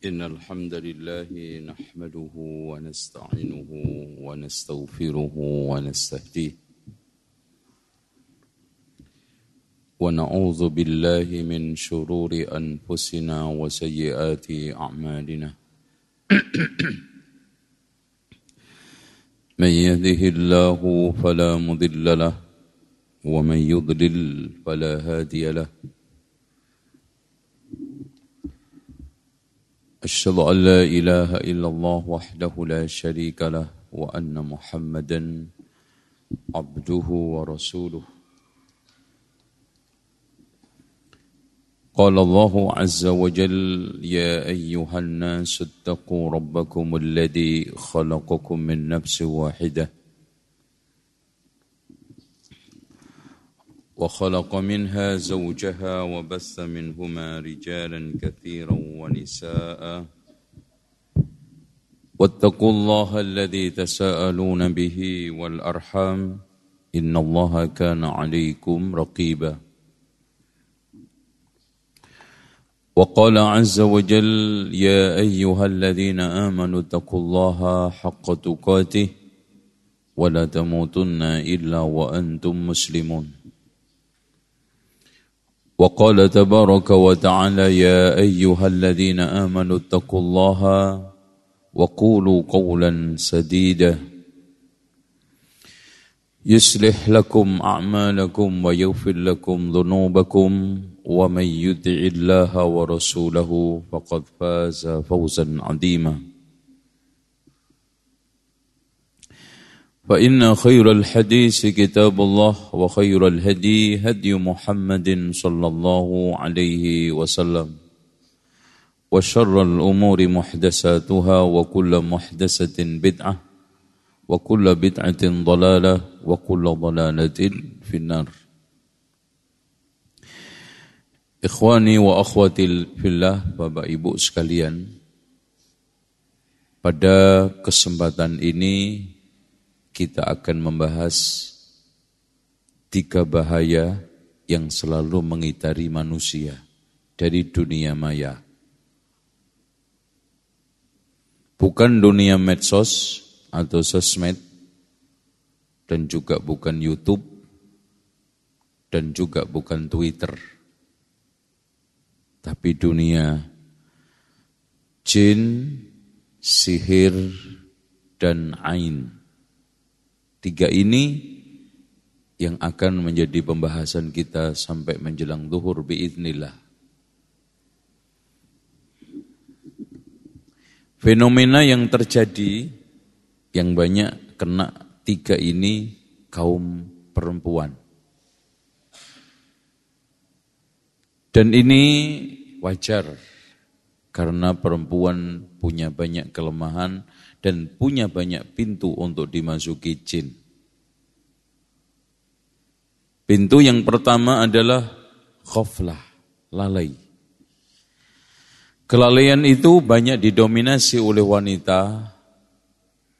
إن الحمد لله نحمده ونستعينه ونستغفره ونستهديه. ونعوذ بالله من شرور أنفسنا وسيئات أعمالنا. من يهده الله فلا مضل له ومن يضلل فلا هادي له. أشهد أن لا إله إلا الله وحده لا شريك له وأن محمدا عبده ورسوله. قال الله عز وجل يا أيها الناس اتقوا ربكم الذي خلقكم من نفس واحدة وخلق منها زوجها وبث منهما رجالا كثيرا ونساء. واتقوا الله الذي تساءلون به والأرحام. إن الله كان عليكم رقيبا. وقال عز وجل يا أيها الذين آمنوا اتقوا الله حق تقاته ولا تموتن إلا وأنتم مسلمون. وقال تبارك وتعالى يا أيها الذين آمنوا اتقوا الله وقولوا قولا سديدا. يصلح لكم أعمالكم ويغفر لكم ذنوبكم ومن يطع الله ورسوله فقد فاز فوزا عظيما. فإن خير الحديث كتاب الله وخير الهدي هدي محمد صلى الله عليه وسلم وشر الأمور محدثاتها وكل محدثة بدعة وكل بدعة ضلالة وكل ضلالة في النار. Ikhwani wa akhwati fillah Bapak Ibu sekalian Pada kesempatan ini kita akan membahas tiga bahaya yang selalu mengitari manusia dari dunia maya. Bukan dunia medsos atau sosmed dan juga bukan YouTube dan juga bukan Twitter tapi dunia jin, sihir, dan ain. Tiga ini yang akan menjadi pembahasan kita sampai menjelang duhur biiznillah. Fenomena yang terjadi yang banyak kena tiga ini kaum perempuan. Dan ini wajar karena perempuan punya banyak kelemahan dan punya banyak pintu untuk dimasuki jin. Pintu yang pertama adalah khoflah, lalai. Kelalaian itu banyak didominasi oleh wanita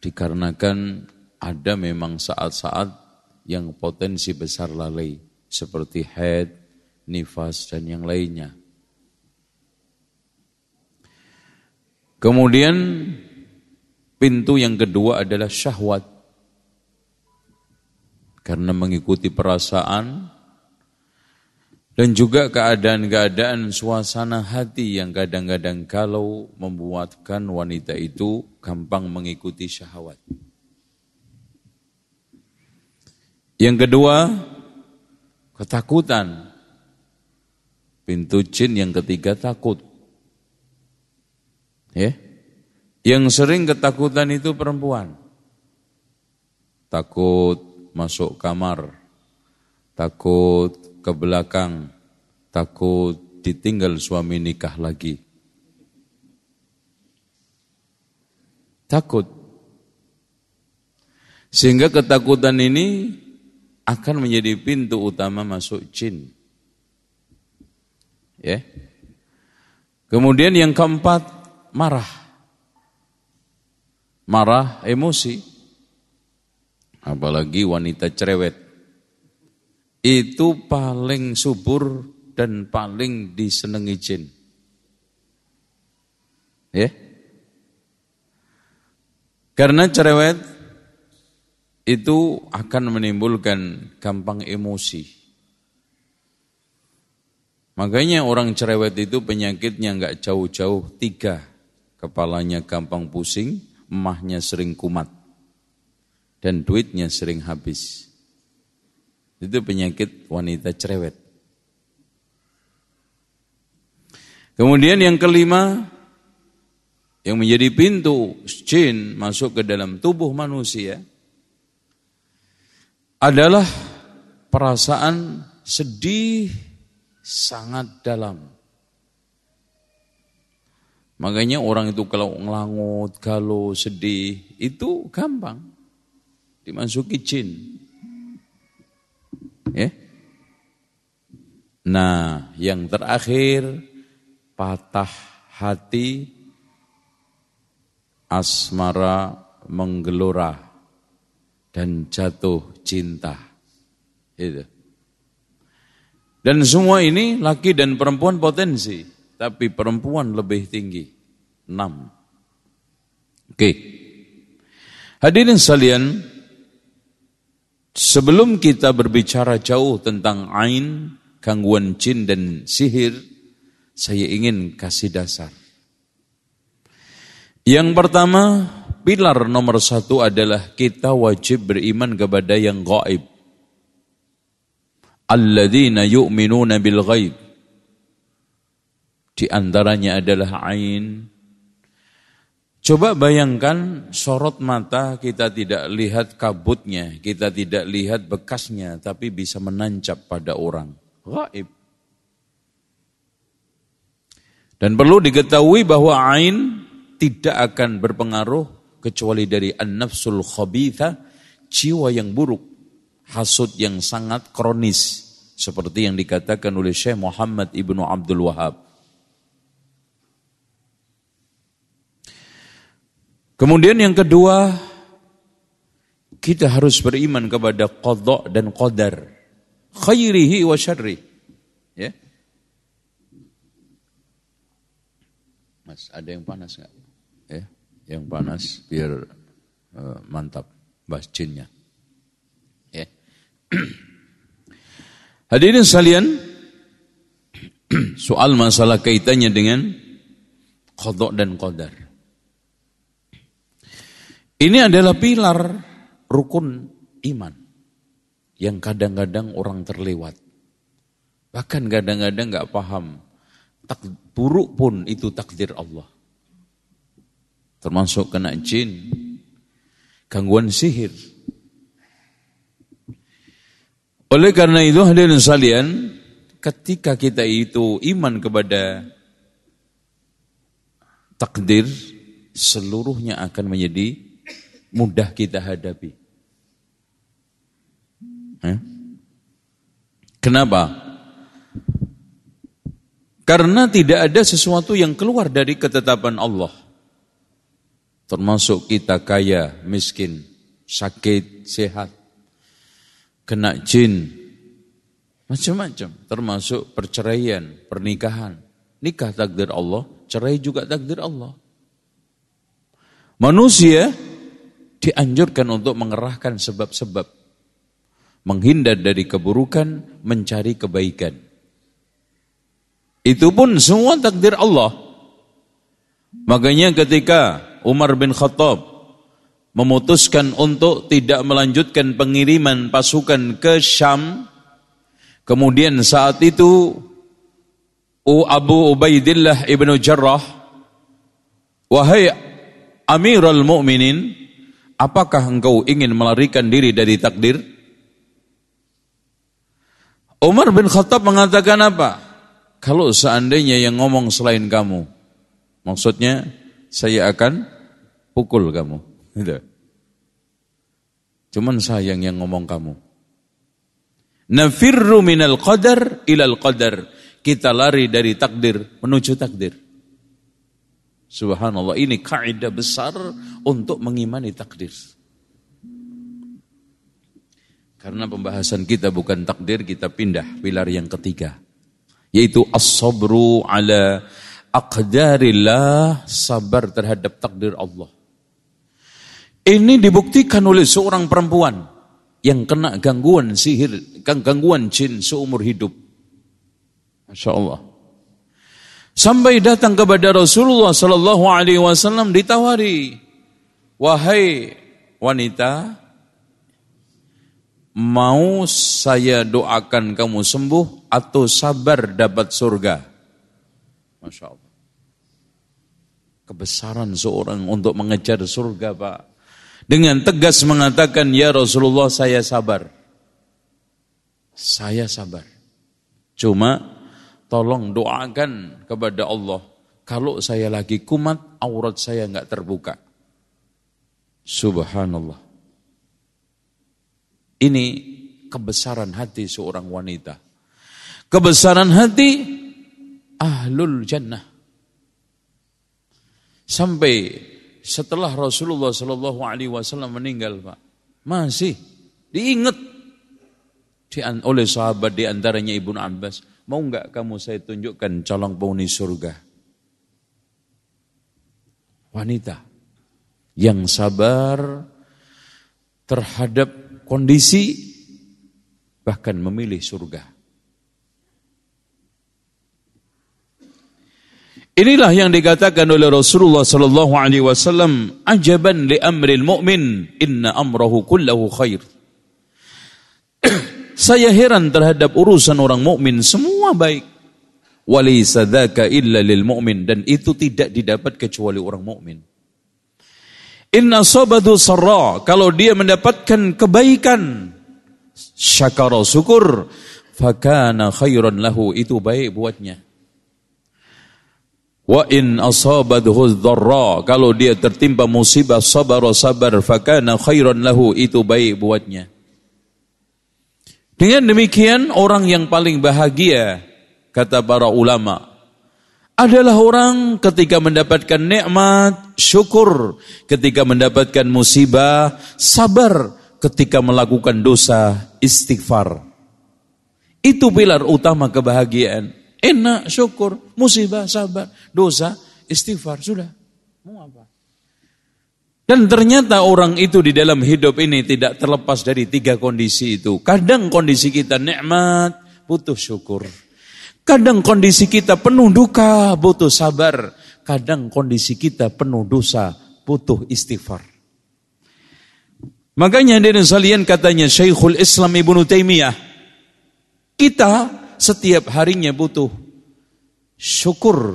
dikarenakan ada memang saat-saat yang potensi besar lalai seperti head, nifas, dan yang lainnya. Kemudian pintu yang kedua adalah syahwat. Karena mengikuti perasaan dan juga keadaan-keadaan suasana hati yang kadang-kadang kalau membuatkan wanita itu gampang mengikuti syahwat. Yang kedua, ketakutan. Pintu jin yang ketiga takut. Ya. Yang sering ketakutan itu perempuan. Takut masuk kamar. Takut ke belakang. Takut ditinggal suami nikah lagi. Takut. Sehingga ketakutan ini akan menjadi pintu utama masuk jin. Ya. Kemudian yang keempat, marah. Marah emosi. Apalagi wanita cerewet. Itu paling subur dan paling disenangi jin. Ya. Karena cerewet itu akan menimbulkan gampang emosi. Makanya orang cerewet itu penyakitnya nggak jauh-jauh tiga. Kepalanya gampang pusing, emahnya sering kumat. Dan duitnya sering habis. Itu penyakit wanita cerewet. Kemudian yang kelima, yang menjadi pintu jin masuk ke dalam tubuh manusia adalah perasaan sedih sangat dalam. Makanya orang itu kalau ngelangut, galau, sedih, itu gampang. Dimasuki jin. Ya. Nah, yang terakhir patah hati, asmara menggelora, dan jatuh cinta. Itu. Dan semua ini laki dan perempuan potensi, tapi perempuan lebih tinggi. Enam. Oke. Hadirin sekalian, sebelum kita berbicara jauh tentang ain, gangguan jin dan sihir, saya ingin kasih dasar. Yang pertama, pilar nomor satu adalah kita wajib beriman kepada yang gaib. Alladzina yu'minuna bil ghaib. Di antaranya adalah ain. Coba bayangkan sorot mata kita tidak lihat kabutnya, kita tidak lihat bekasnya, tapi bisa menancap pada orang. Gaib. Dan perlu diketahui bahwa ain tidak akan berpengaruh kecuali dari an-nafsul khabitha, jiwa yang buruk, hasud yang sangat kronis seperti yang dikatakan oleh Syekh Muhammad Ibnu Abdul Wahab. Kemudian yang kedua, kita harus beriman kepada qadha dan qadar, khairihi wa syarri. Ya. Mas, ada yang panas nggak? Ya, yang panas biar uh, mantap bahas jinnya. Ya. Hadirin sekalian, soal masalah kaitannya dengan kodok dan qadar. Ini adalah pilar rukun iman yang kadang-kadang orang terlewat. Bahkan kadang-kadang nggak paham tak buruk pun itu takdir Allah. Termasuk kena jin, gangguan sihir. Oleh karena itu hadirin sekalian, ketika kita itu iman kepada takdir, seluruhnya akan menjadi mudah kita hadapi. Kenapa? Karena tidak ada sesuatu yang keluar dari ketetapan Allah. Termasuk kita kaya, miskin, sakit, sehat, kena jin, macam-macam. Termasuk perceraian, pernikahan. Nikah takdir Allah, cerai juga takdir Allah. Manusia dianjurkan untuk mengerahkan sebab-sebab. Menghindar dari keburukan, mencari kebaikan. Itu pun semua takdir Allah. Makanya ketika Umar bin Khattab memutuskan untuk tidak melanjutkan pengiriman pasukan ke Syam, kemudian saat itu Abu Ubaidillah ibnu Jarrah, wahai Amirul Mukminin, apakah engkau ingin melarikan diri dari takdir? Umar bin Khattab mengatakan apa? Kalau seandainya yang ngomong selain kamu, maksudnya saya akan pukul kamu. Gitu. Cuman sayang yang ngomong kamu. Nafirru minal qadar ilal qadar. Kita lari dari takdir menuju takdir. Subhanallah, ini kaidah besar untuk mengimani takdir. Karena pembahasan kita bukan takdir, kita pindah pilar yang ketiga yaitu as-sabru ala aqdarillah sabar terhadap takdir Allah Ini dibuktikan oleh seorang perempuan yang kena gangguan sihir, gangguan jin seumur hidup. Masya Allah. Sampai datang kepada Rasulullah Sallallahu Alaihi Wasallam ditawari, wahai wanita, mau saya doakan kamu sembuh atau sabar dapat surga? Masya Allah. Kebesaran seorang untuk mengejar surga Pak dengan tegas mengatakan, "Ya Rasulullah, saya sabar." Saya sabar. Cuma tolong doakan kepada Allah kalau saya lagi kumat, aurat saya nggak terbuka. Subhanallah. Ini kebesaran hati seorang wanita. Kebesaran hati ahlul jannah. Sampai setelah Rasulullah Shallallahu Alaihi Wasallam meninggal, Pak, masih diingat oleh sahabat di antaranya Ibnu Abbas. Mau nggak kamu saya tunjukkan calon penghuni surga? Wanita yang sabar terhadap kondisi bahkan memilih surga. Inilah yang dikatakan oleh Rasulullah sallallahu alaihi wasallam, ajaban li amril mu'min, inna amrahu kullahu khair. Saya heran terhadap urusan orang mukmin semua baik. Walaysa dzaka illa lil mu'min dan itu tidak didapat kecuali orang mukmin. Inna sabadu sarra, kalau dia mendapatkan kebaikan, syakara syukur, fakana khairan lahu, itu baik buatnya. Wa in asabathu dharra kalau dia tertimpa musibah sabar sabar fakana khairan lahu itu baik buatnya. Dengan demikian orang yang paling bahagia kata para ulama adalah orang ketika mendapatkan nikmat syukur, ketika mendapatkan musibah sabar, ketika melakukan dosa istighfar. Itu pilar utama kebahagiaan. Enak, syukur, musibah, sabar, dosa, istighfar, sudah. Mau apa? Dan ternyata orang itu di dalam hidup ini tidak terlepas dari tiga kondisi itu. Kadang kondisi kita nikmat, butuh syukur. Kadang kondisi kita penuh duka, butuh sabar. Kadang kondisi kita penuh dosa, butuh istighfar. Makanya dari salian katanya Syekhul Islam Ibnu Taimiyah, kita setiap harinya butuh syukur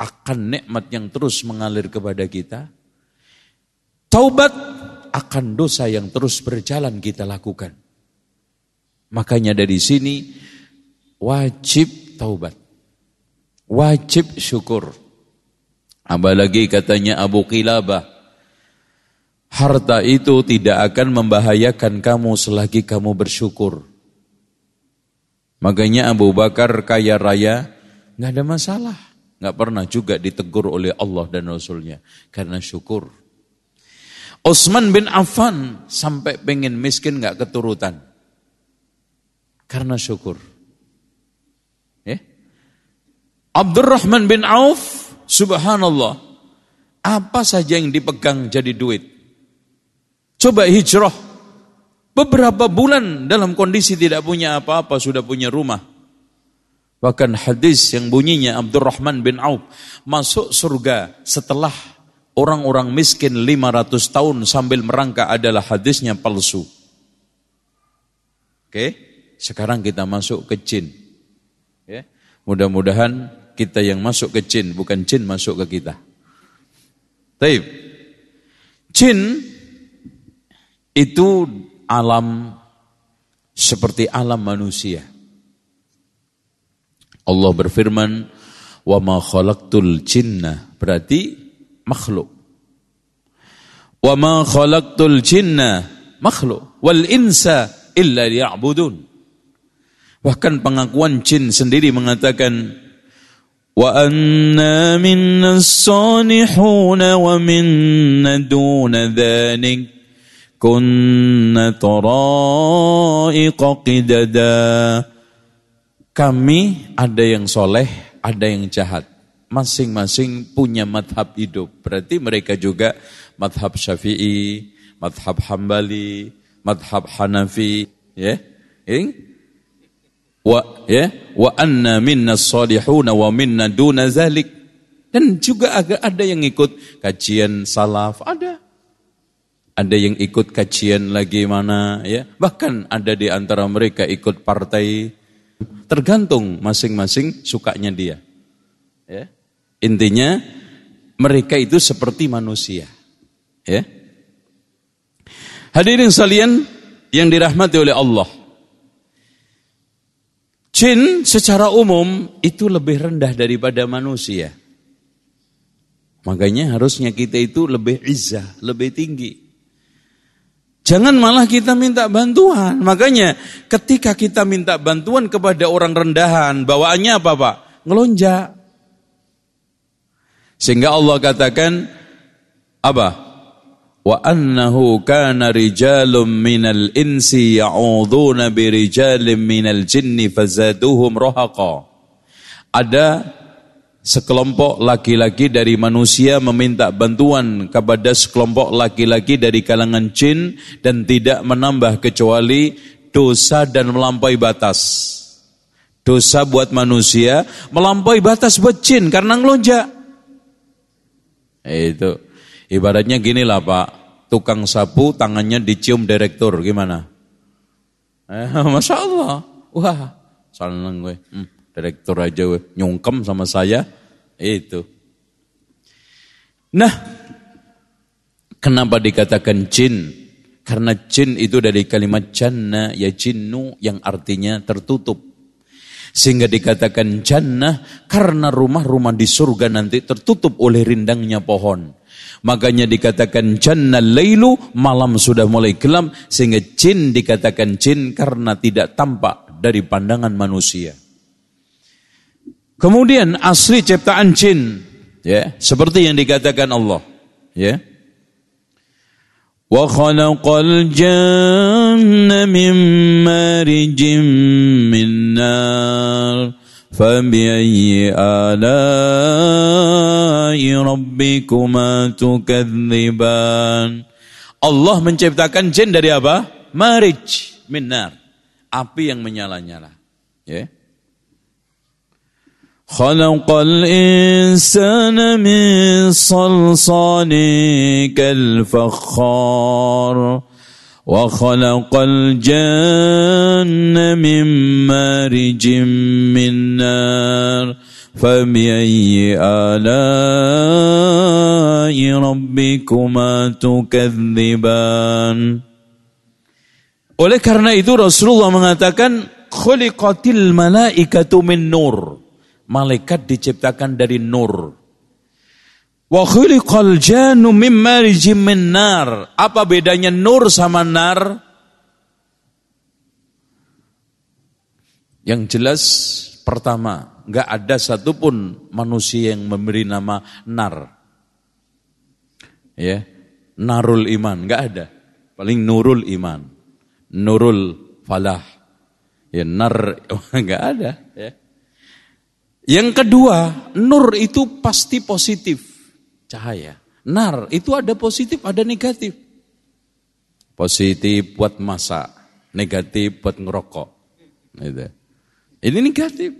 akan nikmat yang terus mengalir kepada kita. Taubat akan dosa yang terus berjalan kita lakukan. Makanya dari sini wajib taubat. Wajib syukur. Apalagi katanya Abu Qilabah. Harta itu tidak akan membahayakan kamu selagi kamu bersyukur. Makanya Abu Bakar kaya raya, nggak ada masalah. Nggak pernah juga ditegur oleh Allah dan Rasulnya. Karena syukur. Osman bin Affan sampai pengen miskin nggak keturutan. Karena syukur. Eh? Abdurrahman bin Auf, subhanallah. Apa saja yang dipegang jadi duit. Coba hijrah Beberapa bulan dalam kondisi tidak punya apa-apa, sudah punya rumah. Bahkan hadis yang bunyinya Abdurrahman bin Auf masuk surga setelah orang-orang miskin 500 tahun sambil merangka adalah hadisnya palsu. Oke, sekarang kita masuk ke jin. Ya. Mudah-mudahan kita yang masuk ke jin, bukan jin masuk ke kita. Taib. Jin itu alam seperti alam manusia. Allah berfirman, "Wa ma khalaqtul jinna" berarti makhluk. "Wa ma khalaqtul jinna" makhluk wal insa illa liya'budun. Bahkan pengakuan jin sendiri mengatakan wa anna minna salihuna wa minna duna dhalik kunna tara'iqa qidada. Kami ada yang soleh, ada yang jahat. Masing-masing punya madhab hidup. Berarti mereka juga madhab syafi'i, madhab hambali, madhab hanafi. Ya, yeah? wa ya wa anna minna salihuna wa minna duna zalik dan juga ada yang ikut kajian salaf ada ada yang ikut kajian lagi mana ya bahkan ada di antara mereka ikut partai tergantung masing-masing sukanya dia intinya mereka itu seperti manusia ya hadirin sekalian yang dirahmati oleh Allah jin secara umum itu lebih rendah daripada manusia makanya harusnya kita itu lebih izzah lebih tinggi Jangan malah kita minta bantuan. Makanya ketika kita minta bantuan kepada orang rendahan, bawaannya apa Pak? Ngelonjak. Sehingga Allah katakan apa? Wa annahu kana rijalun minal insi ya'udhuna birijalin minal jinni fazaduhum rohaqa. Ada sekelompok laki-laki dari manusia meminta bantuan kepada sekelompok laki-laki dari kalangan jin dan tidak menambah kecuali dosa dan melampaui batas. Dosa buat manusia, melampaui batas buat jin karena ngelonjak. Itu. Ibaratnya gini lah Pak, tukang sapu tangannya dicium direktur, gimana? Eh, Masya Allah. Wah, seneng gue. Hmm. Direktur aja nyungkem sama saya. Itu. Nah, kenapa dikatakan jin? Karena jin itu dari kalimat jannah ya jinnu yang artinya tertutup. Sehingga dikatakan jannah karena rumah-rumah di surga nanti tertutup oleh rindangnya pohon. Makanya dikatakan jannah lailu, malam sudah mulai gelap. Sehingga jin dikatakan jin karena tidak tampak dari pandangan manusia. Kemudian asli ciptaan jin ya seperti yang dikatakan Allah ya Wa khalaqal janna min marijim min nar فبأي آلاء ربكما تكذبان Allah menciptakan jin dari apa? Marij, minar. Api yang menyala-nyala. Ya. Yeah. خلق الإنسان من صلصال كالفخار وخلق الجن من مارج من نار فبأي آلاء ربكما تكذبان. Oleh karena itu Rasulullah mengatakan khuliqatil malaikatu min nur. Malaikat diciptakan dari nur. Wa khuliqal jannu mim marijim min nar. Apa bedanya nur sama nar? Yang jelas pertama, enggak ada satupun manusia yang memberi nama nar. Ya, narul iman, enggak ada. Paling nurul iman, nurul falah. Ya nar enggak ada, ya. Yang kedua, nur itu pasti positif, cahaya. Nar itu ada positif, ada negatif. Positif buat masak, negatif buat ngerokok. Gitu. Ini negatif.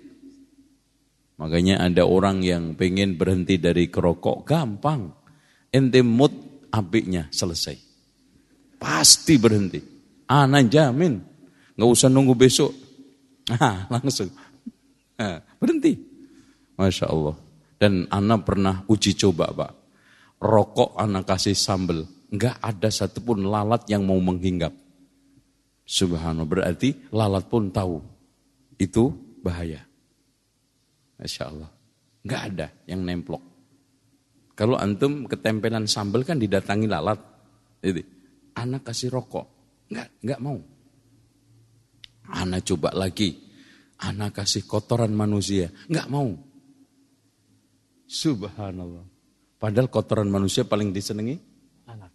Makanya ada orang yang pengen berhenti dari kerokok, gampang. Ente mood apinya selesai. Pasti berhenti. Ana jamin. Nggak usah nunggu besok. Nah, langsung. Nah, berhenti. Masya Allah. Dan anak pernah uji coba Pak. Rokok anak kasih sambel. Enggak ada satupun lalat yang mau menghinggap. Subhanallah. Berarti lalat pun tahu. Itu bahaya. Masya Allah. Enggak ada yang nemplok. Kalau antum ketempelan sambel kan didatangi lalat. Jadi, anak kasih rokok. Enggak, enggak mau. Anak coba lagi. Anak kasih kotoran manusia. Enggak mau. Subhanallah. Padahal kotoran manusia paling disenangi anak.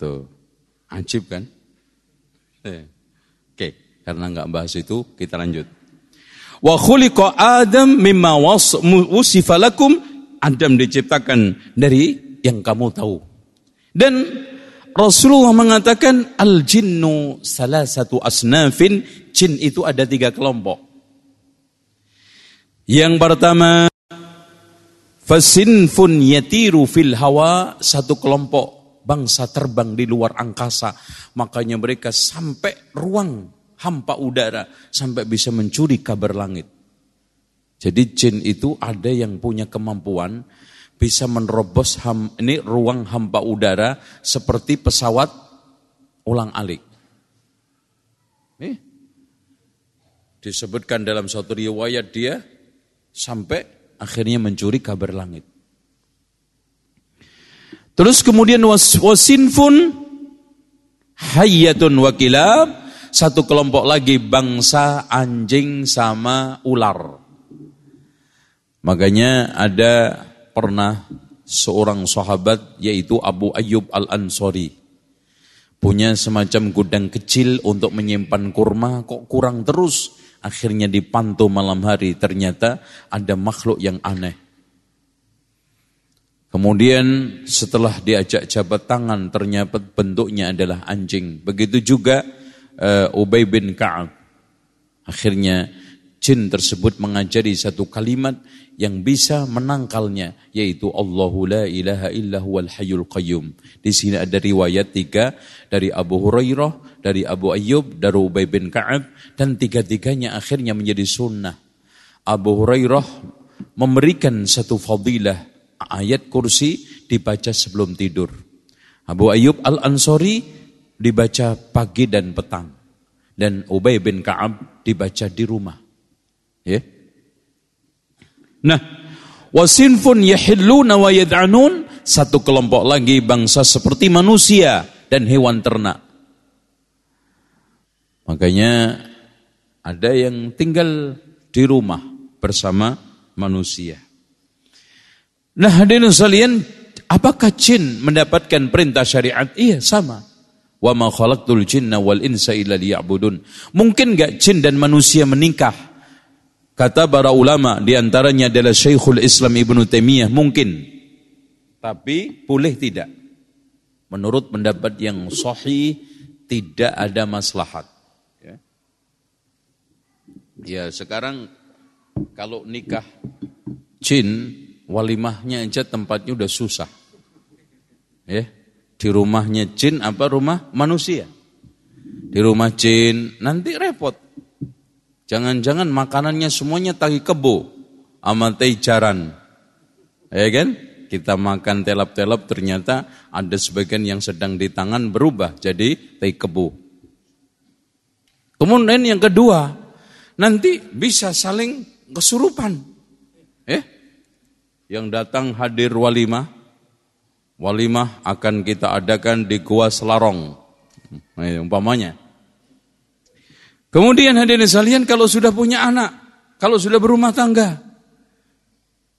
Tuh, ajib kan? Eh. Oke, karena nggak bahas itu, kita lanjut. Wa khuliqa Adam mimma wusifa lakum. Adam diciptakan dari yang kamu tahu. Dan Rasulullah mengatakan al jinnu salah satu asnafin. Jin itu ada tiga kelompok. Yang pertama fasinfun yatiru fil hawa satu kelompok bangsa terbang di luar angkasa. Makanya mereka sampai ruang hampa udara sampai bisa mencuri kabar langit. Jadi jin itu ada yang punya kemampuan bisa menerobos ham, ini ruang hampa udara seperti pesawat ulang alik. Disebutkan dalam suatu riwayat dia sampai akhirnya mencuri kabar langit. Terus kemudian wasinfun hayyatun wakilab satu kelompok lagi bangsa anjing sama ular. Makanya ada pernah seorang sahabat yaitu Abu Ayyub Al-Ansori. Punya semacam gudang kecil untuk menyimpan kurma kok kurang terus. Akhirnya dipantau malam hari ternyata ada makhluk yang aneh. Kemudian setelah diajak jabat tangan ternyata bentuknya adalah anjing. Begitu juga uh, Ubay bin Ka'ab. Akhirnya jin tersebut mengajari satu kalimat yang bisa menangkalnya yaitu Allahu la ilaha illa huwal hayyul qayyum. Di sini ada riwayat tiga dari Abu Hurairah, dari Abu Ayyub, dari Ubay bin Ka'ab dan tiga-tiganya akhirnya menjadi sunnah. Abu Hurairah memberikan satu fadilah ayat kursi dibaca sebelum tidur. Abu Ayyub Al-Ansori dibaca pagi dan petang. Dan Ubay bin Ka'ab dibaca di rumah. Ya. Nah, wasinfun yahilluna wa yad'anun satu kelompok lagi bangsa seperti manusia dan hewan ternak. Makanya ada yang tinggal di rumah bersama manusia. Nah, hadirin sekalian, apakah jin mendapatkan perintah syariat? Iya, sama. Wa ma khalaqtul jinna wal insa illa liya'budun. Mungkin enggak jin dan manusia menikah? Kata para ulama di antaranya adalah Syekhul Islam Ibnu Taimiyah mungkin. Tapi boleh tidak. Menurut pendapat yang sahih tidak ada maslahat. Ya, ya sekarang kalau nikah jin walimahnya aja tempatnya udah susah. Ya, di rumahnya jin apa rumah manusia? Di rumah jin nanti repot. Jangan-jangan makanannya semuanya tagi kebo sama jaran. Ya kan? Kita makan telap-telap ternyata ada sebagian yang sedang di tangan berubah jadi teh kebo. Kemudian yang kedua, nanti bisa saling kesurupan. Eh? Yang datang hadir walimah, walimah akan kita adakan di Gua Selarong. Nah, umpamanya. Kemudian hadirin sekalian kalau sudah punya anak, kalau sudah berumah tangga,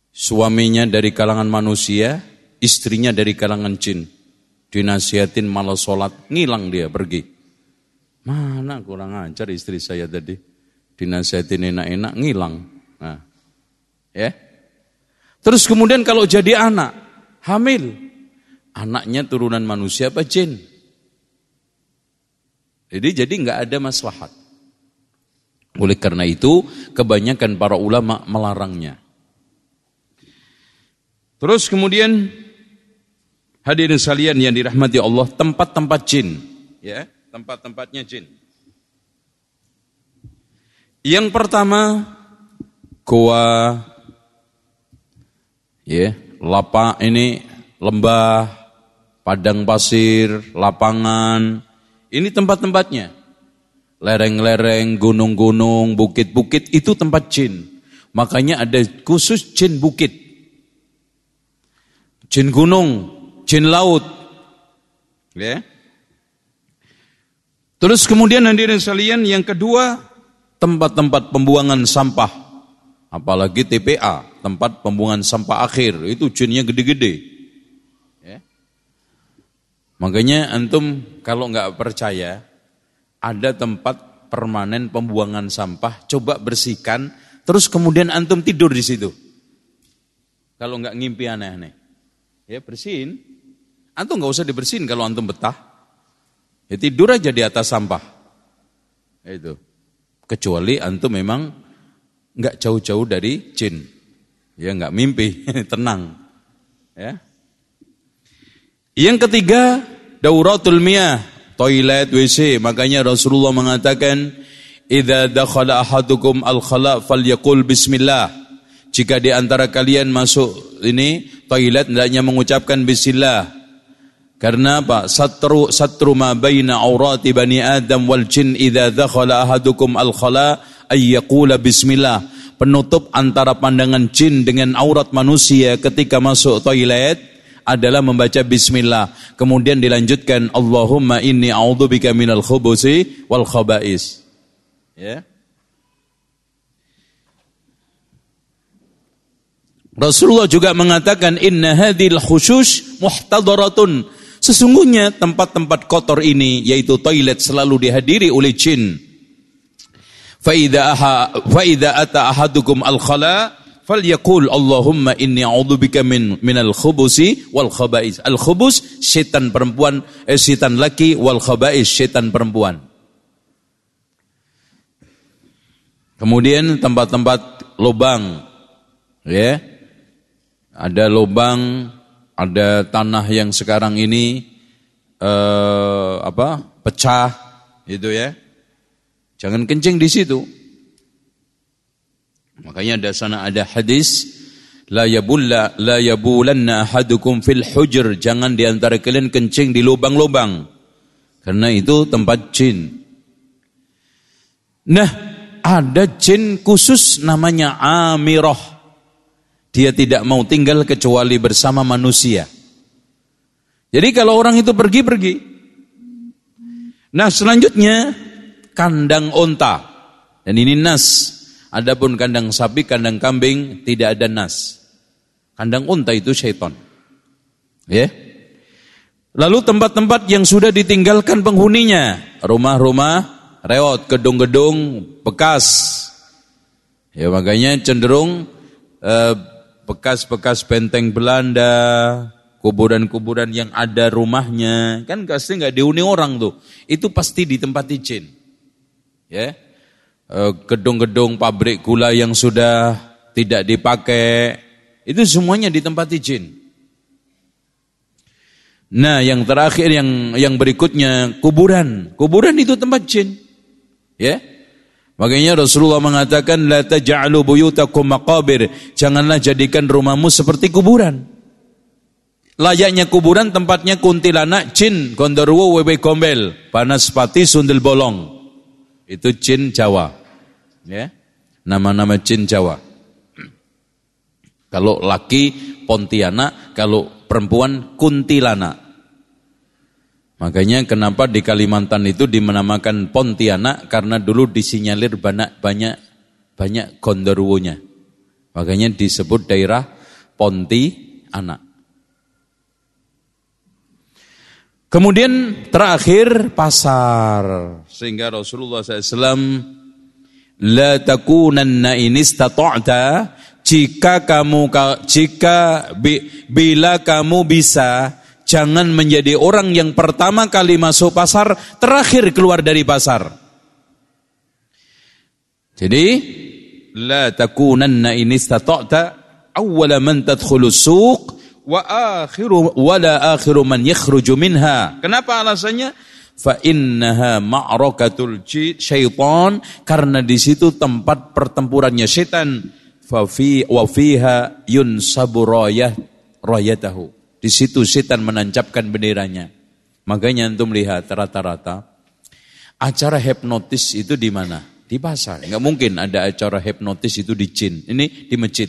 suaminya dari kalangan manusia, istrinya dari kalangan jin. Dinasihatin malah sholat, ngilang dia pergi. Mana kurang ajar istri saya tadi. Dinasihatin enak-enak, ngilang. Nah, ya. Terus kemudian kalau jadi anak, hamil, anaknya turunan manusia apa jin? Jadi jadi nggak ada maslahat. Oleh karena itu, kebanyakan para ulama melarangnya. Terus kemudian hadirin sekalian yang dirahmati Allah, tempat-tempat jin, ya, tempat-tempatnya jin. Yang pertama, goa, ya, lapa ini lembah, padang pasir, lapangan, ini tempat-tempatnya. Lereng-lereng, gunung-gunung, bukit-bukit, itu tempat jin. Makanya ada khusus jin bukit. Jin gunung, jin laut. Ya. Terus kemudian hadirin sekalian yang kedua, tempat-tempat pembuangan sampah. Apalagi TPA, tempat pembuangan sampah akhir, itu jinnya gede-gede. Makanya antum kalau nggak percaya, ada tempat permanen pembuangan sampah, coba bersihkan terus kemudian antum tidur di situ. Kalau nggak ngimpi aneh-aneh. Ya bersihin. Antum nggak usah dibersihin kalau antum betah. Ya tidur aja di atas sampah. Itu. Kecuali antum memang nggak jauh-jauh dari jin. Ya nggak mimpi, tenang. Ya. Yang ketiga, dauratul miyah, toilet, WC. Makanya Rasulullah mengatakan, "Idza dakhala ahadukum al-khala' falyaqul bismillah." Jika di antara kalian masuk ini toilet hendaknya mengucapkan bismillah. Karena apa? Satru satru ma baina aurati bani Adam wal jin idza dakhala ahadukum al-khala' ay yaqula bismillah. Penutup antara pandangan jin dengan aurat manusia ketika masuk toilet adalah membaca bismillah. Kemudian dilanjutkan Allahumma inni a'udzubika minal khubusi wal khaba'is. Ya. Rasulullah juga mengatakan inna hadhil khushush muhtadaratun. Sesungguhnya tempat-tempat kotor ini yaitu toilet selalu dihadiri oleh jin. Fa idza fa idza ata ahadukum al khala falyaqul Allahumma inni a'udzubika min minal khubusi wal khaba'is. Al khubus setan perempuan, eh, setan laki wal khaba'is setan perempuan. Kemudian tempat-tempat lubang ya. Ada lubang, ada tanah yang sekarang ini eh, apa? pecah gitu ya. Jangan kencing di situ. Makanya ada sana ada hadis la yabulla la yabulanna ahadukum fil hujr jangan di antara kalian kencing di lubang-lubang karena itu tempat jin. Nah, ada jin khusus namanya Amirah. Dia tidak mau tinggal kecuali bersama manusia. Jadi kalau orang itu pergi-pergi. Nah, selanjutnya kandang onta. Dan ini nas Adapun kandang sapi, kandang kambing tidak ada nas. Kandang unta itu syaitan. Ya. Lalu tempat-tempat yang sudah ditinggalkan penghuninya, rumah-rumah reot, gedung-gedung bekas. Ya makanya cenderung eh, bekas-bekas benteng Belanda, kuburan-kuburan yang ada rumahnya, kan pasti nggak dihuni orang tuh. Itu pasti di tempat izin. Ya. Eh, gedung-gedung pabrik gula yang sudah tidak dipakai, itu semuanya di tempat izin. Nah, yang terakhir yang yang berikutnya kuburan. Kuburan itu tempat jin. Ya. Makanya Rasulullah mengatakan la taj'alu buyutakum maqabir. Janganlah jadikan rumahmu seperti kuburan. Layaknya kuburan tempatnya kuntilanak, jin, gondorwo, wewe gombel, panas pati, sundel bolong. Itu jin Jawa. Ya. Nama-nama jin Jawa. Kalau laki Pontianak, kalau perempuan Kuntilana. Makanya kenapa di Kalimantan itu dimenamakan Pontianak karena dulu disinyalir banyak banyak banyak gondorwonya. Makanya disebut daerah Ponti Anak. Kemudian terakhir pasar. Sehingga Rasulullah SAW la takunanna in istata'ta. Jika kamu jika bila kamu bisa jangan menjadi orang yang pertama kali masuk pasar terakhir keluar dari pasar. Jadi la takunanna in istata'ta. Awwala man tadkhulu suq wa akhiru wala akhiru man yakhruju minha. Kenapa alasannya fa innaha ma'rakatul syaitan karena di situ tempat pertempurannya setan fa fi wa fiha yunsabu rayah rayatahu. Di situ setan menancapkan benderanya. Makanya antum lihat rata-rata acara hipnotis itu di mana? Di pasar. Nggak mungkin ada acara hipnotis itu di jin. Ini di masjid.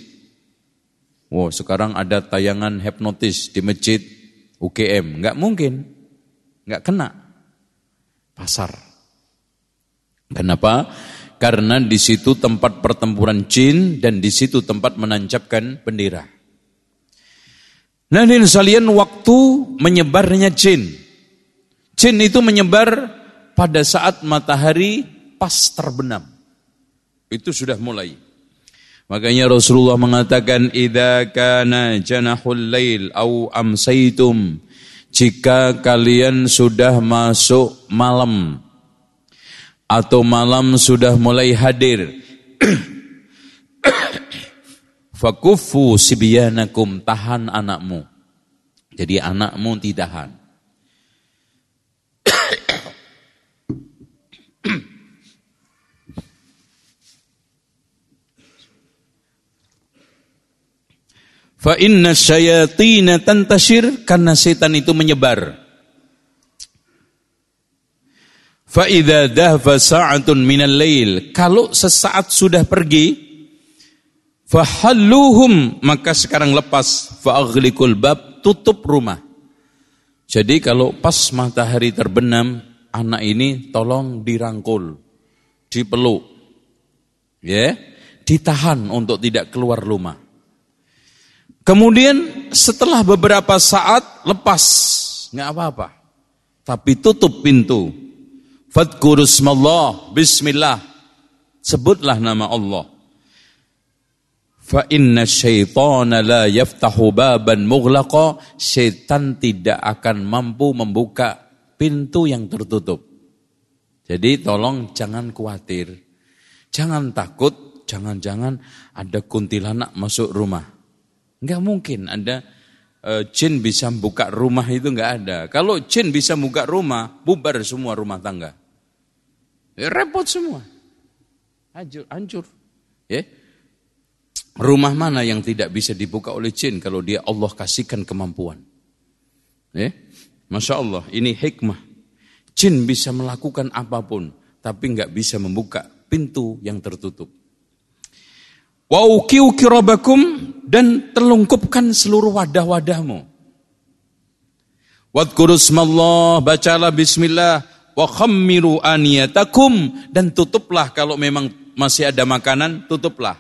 Wow sekarang ada tayangan hipnotis di masjid UGM nggak mungkin. Nggak kena pasar. Kenapa? Karena di situ tempat pertempuran jin dan di situ tempat menancapkan bendera. Nah, ini salian waktu menyebarnya jin. Jin itu menyebar pada saat matahari pas terbenam. Itu sudah mulai. Makanya Rasulullah mengatakan idza kana janahul lail au amsaitum jika kalian sudah masuk malam atau malam sudah mulai hadir fakufu sibyanakum tahan anakmu. Jadi anakmu ditahan Fa inna syayatina tantashir karena setan itu menyebar. Fa idza dhahfa sa'atun minal lail kalau sesaat sudah pergi fahalluhum maka sekarang lepas fa aghliqul bab tutup rumah. Jadi kalau pas matahari terbenam anak ini tolong dirangkul, dipeluk. Ya, ditahan untuk tidak keluar rumah. Kemudian setelah beberapa saat lepas, nggak apa-apa. Tapi tutup pintu. Fadkurusmallah, bismillah. Sebutlah nama Allah. Fa inna syaitana la yaftahu baban mughlaqa. Syaitan tidak akan mampu membuka pintu yang tertutup. Jadi tolong jangan khawatir. Jangan takut, jangan-jangan ada kuntilanak masuk rumah. Enggak mungkin ada uh, jin bisa buka rumah itu enggak ada. Kalau jin bisa buka rumah, bubar semua rumah tangga. Ya, repot semua. Hancur, hancur. Ya. Rumah mana yang tidak bisa dibuka oleh jin kalau dia Allah kasihkan kemampuan. Ya. Masya Allah, ini hikmah. Jin bisa melakukan apa pun, tapi enggak bisa membuka pintu yang tertutup. Wa dan telungkupkan seluruh wadah-wadahmu. Wadkurusmallah, bacalah bismillah, wa khammiru aniyatakum dan tutuplah kalau memang masih ada makanan, tutuplah.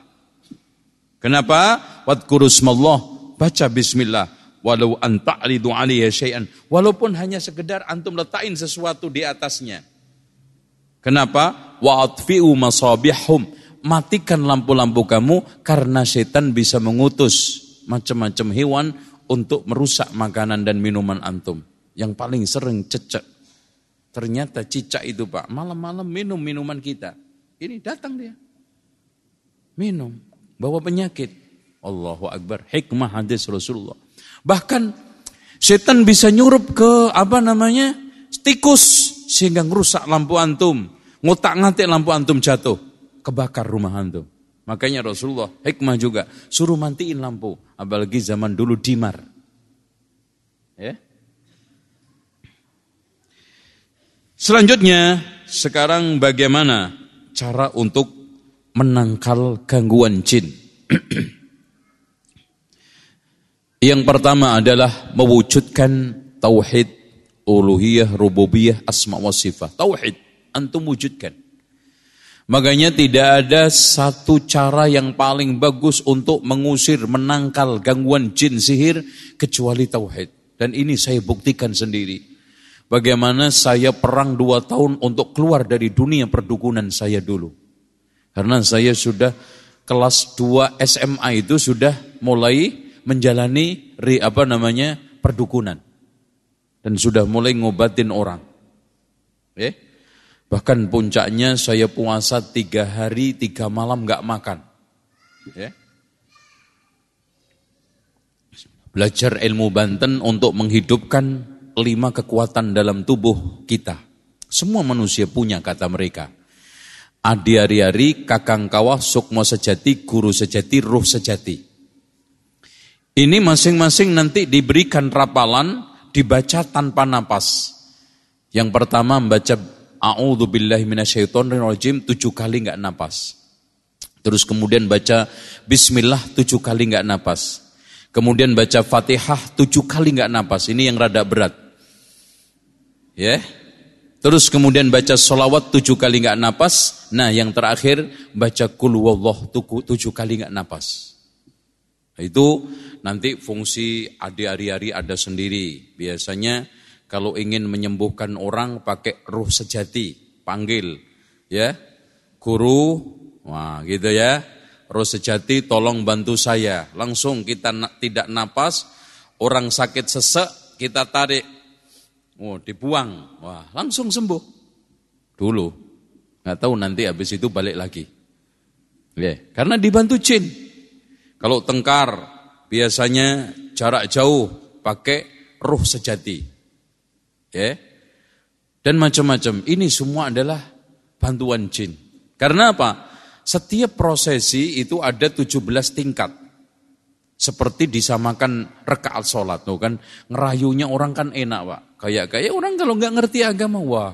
Kenapa? Wadkurusmallah, baca bismillah. Walau anta'ridu aliyah syai'an. Walaupun hanya sekedar antum letain sesuatu di atasnya. Kenapa? Wa'atfi'u masabihum matikan lampu-lampu kamu karena setan bisa mengutus macam-macam hewan untuk merusak makanan dan minuman antum. Yang paling sering cecek. Ternyata cicak itu pak, malam-malam minum minuman kita. Ini datang dia. Minum, bawa penyakit. Allahu Akbar, hikmah hadis Rasulullah. Bahkan setan bisa nyurup ke apa namanya tikus sehingga merusak lampu antum. Ngotak ngatik lampu antum jatuh kebakar rumah antum. Makanya Rasulullah hikmah juga suruh mantiin lampu, apalagi zaman dulu dimar. Ya. Selanjutnya, sekarang bagaimana cara untuk menangkal gangguan jin? Yang pertama adalah mewujudkan tauhid uluhiyah, rububiyah, asma wa sifat. Tauhid antum wujudkan. Makanya tidak ada satu cara yang paling bagus untuk mengusir, menangkal gangguan jin sihir kecuali tauhid. Dan ini saya buktikan sendiri. Bagaimana saya perang dua tahun untuk keluar dari dunia perdukunan saya dulu. Karena saya sudah kelas 2 SMA itu sudah mulai menjalani apa namanya perdukunan. Dan sudah mulai ngobatin orang. Eh? Bahkan puncaknya saya puasa tiga hari, tiga malam nggak makan. Ya. Belajar ilmu Banten untuk menghidupkan lima kekuatan dalam tubuh kita. Semua manusia punya kata mereka. Adi ari-ari, kakang kawah, sukmo sejati, guru sejati, ruh sejati. Ini masing-masing nanti diberikan rapalan, dibaca tanpa napas. Yang pertama membaca A'udzu billahi minasyaitonir rajim tujuh kali enggak napas. Terus kemudian baca bismillah tujuh kali enggak napas. Kemudian baca Fatihah tujuh kali enggak napas. Ini yang rada berat. Ya. Yeah. Terus kemudian baca solawat tujuh kali enggak napas. Nah yang terakhir baca kul wallah tujuh kali enggak napas. Itu nanti fungsi adi hari-hari ada sendiri. Biasanya kalau ingin menyembuhkan orang pakai ruh sejati, panggil ya. Guru, wah gitu ya. roh sejati tolong bantu saya. Langsung kita na tidak napas, orang sakit sesek, kita tarik. Oh, dibuang. Wah, langsung sembuh. Dulu. Nggak tahu nanti habis itu balik lagi. Ya, karena dibantu jin. Kalau tengkar, biasanya jarak jauh pakai roh sejati. Ya. Dan macam-macam. Ini semua adalah bantuan jin. Karena apa? Setiap prosesi itu ada 17 tingkat. Seperti disamakan rekaat sholat. Tuh kan, ngerayunya orang kan enak pak. Kayak kayak orang kalau nggak ngerti agama, wah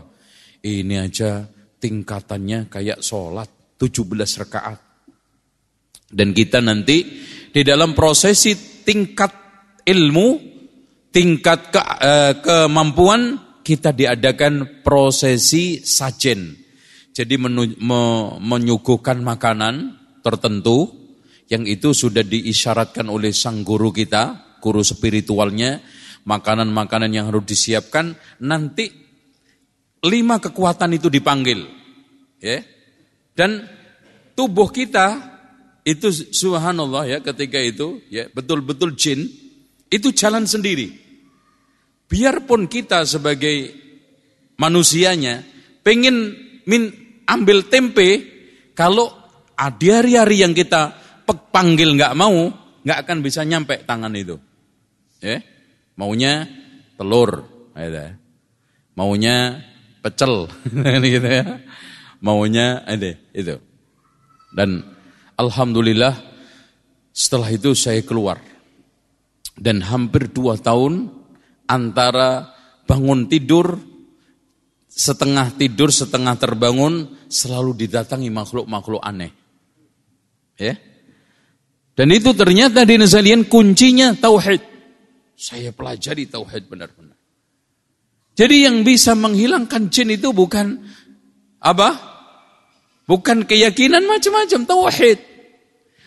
ini aja tingkatannya kayak sholat. 17 rekaat. Dan kita nanti di dalam prosesi tingkat ilmu, tingkat ke, eh, kemampuan, kita diadakan prosesi sajen jadi menu, me, menyuguhkan makanan tertentu yang itu sudah diisyaratkan oleh sang guru kita, guru spiritualnya, makanan-makanan yang harus disiapkan, nanti lima kekuatan itu dipanggil. Ya. Dan tubuh kita itu subhanallah ya ketika itu ya betul-betul jin itu jalan sendiri. Biarpun kita sebagai manusianya pengen min ambil tempe, kalau di hari-hari yang kita panggil nggak mau, nggak akan bisa nyampe tangan itu. Ya, maunya telur, ya. maunya pecel, gitu ya. Maunya ini itu. Dan alhamdulillah setelah itu saya keluar dan hampir dua tahun antara bangun tidur setengah tidur, setengah terbangun, selalu didatangi makhluk-makhluk aneh. Ya. Dan itu ternyata di Nazalian kuncinya tauhid. Saya pelajari tauhid benar-benar. Jadi yang bisa menghilangkan jin itu bukan apa? Bukan keyakinan macam-macam, tauhid.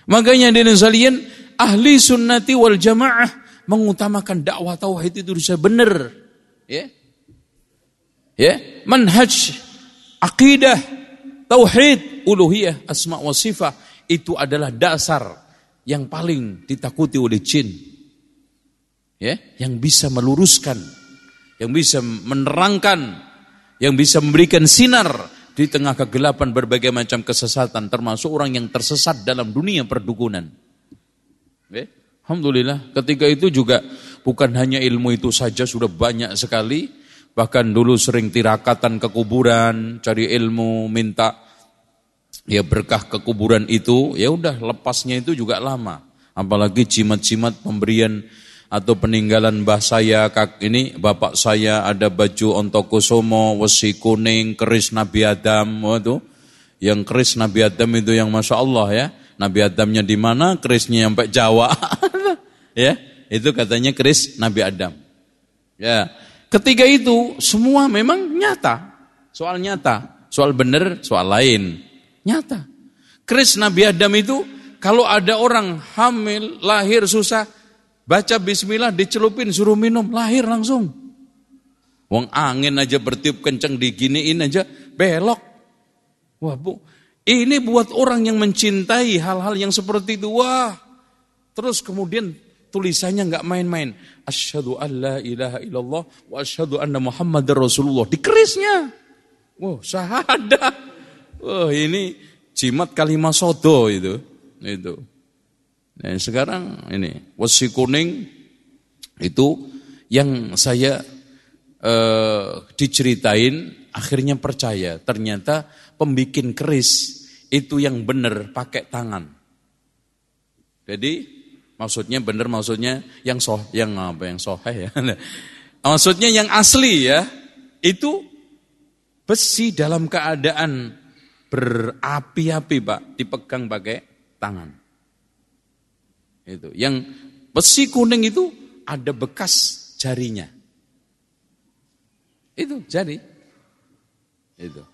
Makanya di Nazalian ahli sunnati wal jamaah mengutamakan dakwah tauhid itu bisa benar. Ya. Ya. Manhaj akidah tauhid uluhiyah asma wa sifat itu adalah dasar yang paling ditakuti oleh jin. Ya. Yang bisa meluruskan yang bisa menerangkan yang bisa memberikan sinar di tengah kegelapan berbagai macam kesesatan termasuk orang yang tersesat dalam dunia perdukunan. Ya? Alhamdulillah ketika itu juga bukan hanya ilmu itu saja sudah banyak sekali Bahkan dulu sering tirakatan ke kuburan, cari ilmu, minta ya berkah ke kuburan itu, ya udah lepasnya itu juga lama. Apalagi jimat-jimat pemberian atau peninggalan mbah saya, kak ini bapak saya ada baju ontokosomo, wesi kuning, keris Nabi Adam, waduh. Yang keris Nabi Adam itu yang masya Allah ya. Nabi Adamnya di mana, kerisnya sampai Jawa. ya, itu katanya keris Nabi Adam. Ya, Ketiga itu semua memang nyata. Soal nyata. Soal benar, soal lain. Nyata. Kris Nabi Adam itu kalau ada orang hamil, lahir susah, baca bismillah dicelupin suruh minum, lahir langsung. Wong angin aja bertiup kenceng diginiin aja belok. Wah, Bu, ini buat orang yang mencintai hal-hal yang seperti itu. Wah, terus kemudian tulisannya nggak main-main. Asyhadu an la ilaha illallah wa asyhadu anna Muhammadar Rasulullah. Di kerisnya. Wow, syahadah. Wah, ini jimat kalimat sodo itu. Itu. Nah, sekarang ini wasi kuning itu yang saya eh, diceritain akhirnya percaya ternyata pembikin keris itu yang benar pakai tangan. Jadi Maksudnya benar maksudnya yang soh yang apa yang soheh ya. maksudnya yang asli ya. Itu besi dalam keadaan berapi-api Pak, dipegang pakai tangan. Itu. Yang besi kuning itu ada bekas jarinya. Itu jari. Itu.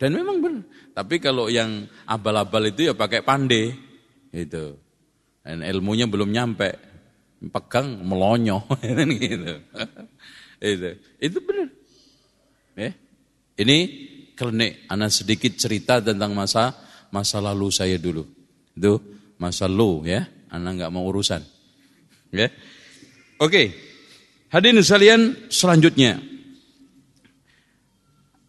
Dan memang benar. Tapi kalau yang abal-abal itu ya pakai pande. Itu. Dan ilmunya belum nyampe. Pegang melonyo gitu. itu. Itu benar. Eh? Ini klenik anak sedikit cerita tentang masa masa lalu saya dulu. Itu masa lu ya, anak nggak mau urusan. Ya. Oke. Hadirin sekalian, selanjutnya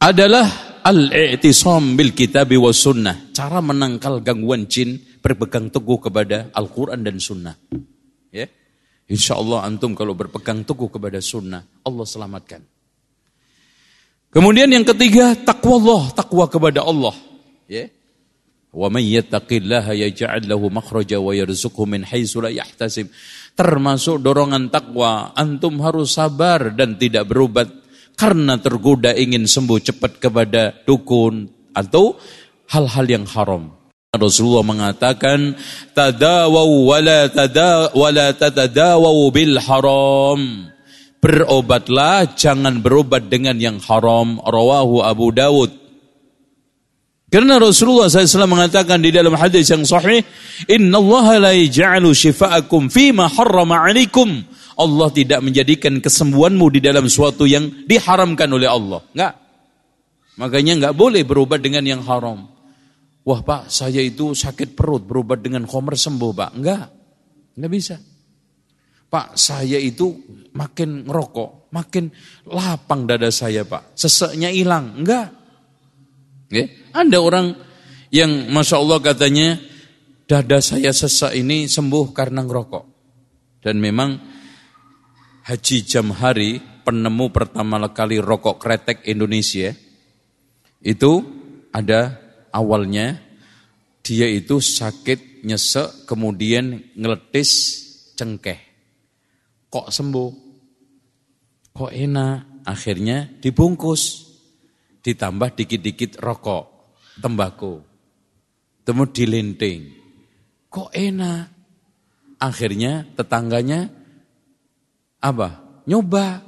adalah al-i'tisam bil kitab wa sunnah. Cara menangkal gangguan jin berpegang teguh kepada Al-Quran dan sunnah. Ya. Insya Allah antum kalau berpegang teguh kepada sunnah, Allah selamatkan. Kemudian yang ketiga, takwa Allah, takwa kepada Allah. Ya. Wa man yattaqillaha yaj'al lahu makhraja wa yarzuqhu min haitsu la yahtasib. Termasuk dorongan takwa, antum harus sabar dan tidak berobat karena tergoda ingin sembuh cepat kepada dukun atau hal-hal yang haram. Rasulullah mengatakan tadawau wala tada wala tatadawau bil haram. Berobatlah jangan berobat dengan yang haram. Rawahu Abu Dawud. Karena Rasulullah SAW mengatakan di dalam hadis yang sahih, Inna Allah la yaj'alu shifa'akum fima harrama alaikum. Allah tidak menjadikan kesembuhanmu di dalam suatu yang diharamkan oleh Allah. Enggak. Makanya enggak boleh berobat dengan yang haram. Wah pak, saya itu sakit perut, berobat dengan khomer sembuh pak. Enggak. Enggak bisa. Pak, saya itu makin ngerokok, makin lapang dada saya pak. Seseknya hilang. Enggak. Ya. Ada orang yang Masya Allah katanya, dada saya sesak ini sembuh karena ngerokok. Dan memang Haji Jamhari, penemu pertama kali rokok kretek Indonesia, itu ada awalnya dia itu sakit nyesek kemudian ngeletis cengkeh. Kok sembuh? Kok enak? Akhirnya dibungkus ditambah dikit-dikit rokok, tembakau. Temu dilinting. Kok enak? Akhirnya tetangganya apa? Nyoba.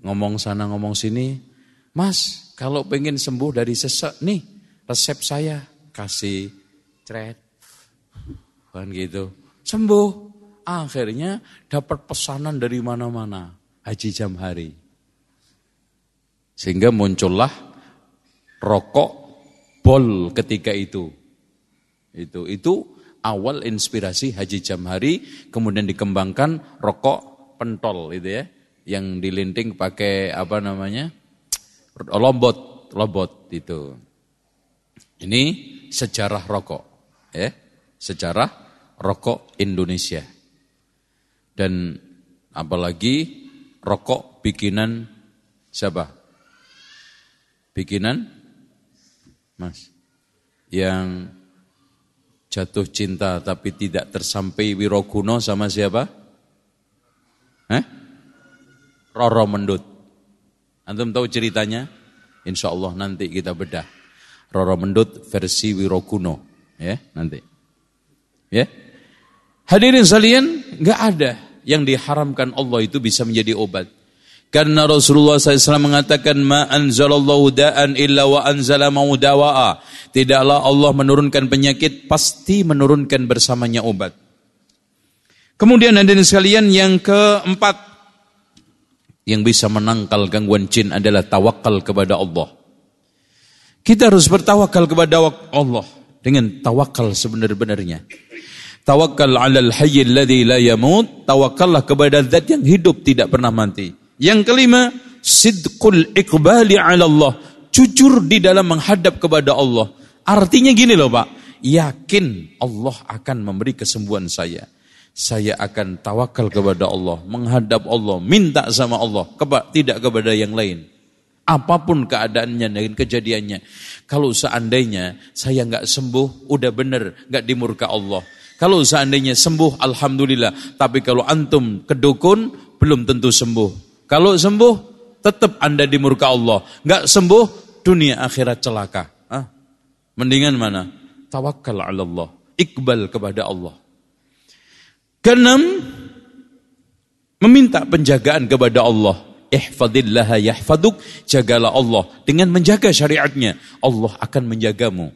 Ngomong sana ngomong sini. Mas, kalau pengen sembuh dari sesek nih, resep saya kasih cret. Kan gitu. Sembuh. Akhirnya dapat pesanan dari mana-mana. Haji Jamhari. Sehingga muncullah rokok bol ketika itu. Itu itu awal inspirasi Haji Jamhari kemudian dikembangkan rokok pentol itu ya yang dilinting pakai apa namanya? lombot, lobot itu. Ini sejarah rokok ya, sejarah rokok Indonesia. Dan apalagi rokok bikinan siapa? bikinan Mas yang jatuh cinta tapi tidak tersampai wiroguno sama siapa? Eh? Roro Mendut. Antum tahu ceritanya? Insya Allah nanti kita bedah. Roro Mendut versi wiroguno. Ya, nanti. Ya. Hadirin sekalian, nggak ada yang diharamkan Allah itu bisa menjadi obat. Karena Rasulullah SAW mengatakan ma anzalallahu da'an illa wa anzala maudawa'a. Tidaklah Allah menurunkan penyakit, pasti menurunkan bersamanya obat. Kemudian ada sekalian yang keempat yang bisa menangkal gangguan jin adalah tawakal kepada Allah. Kita harus bertawakal kepada Allah dengan tawakal sebenar-benarnya. Tawakal 'alal hayyil ladzi la yamut, tawakallah kepada zat yang hidup tidak pernah mati. Yang kelima, sidqul iqbali ala Allah. Jujur di dalam menghadap kepada Allah. Artinya gini loh Pak, yakin Allah akan memberi kesembuhan saya. Saya akan tawakal kepada Allah, menghadap Allah, minta sama Allah, tidak kepada yang lain. Apa pun keadaannya dan kejadiannya. Kalau seandainya saya nggak sembuh, udah bener, nggak dimurka Allah. Kalau seandainya sembuh, alhamdulillah. Tapi kalau antum kedukun, belum tentu sembuh. Kalau sembuh, tetap Anda di murka Allah. Enggak sembuh, dunia akhirat celaka. Ah, mendingan mana? Tawakal Allah. Iqbal kepada Allah. Keenam, meminta penjagaan kepada Allah. Ihfadillaha yahfaduk, jagalah Allah. Dengan menjaga syariatnya, Allah akan menjagamu.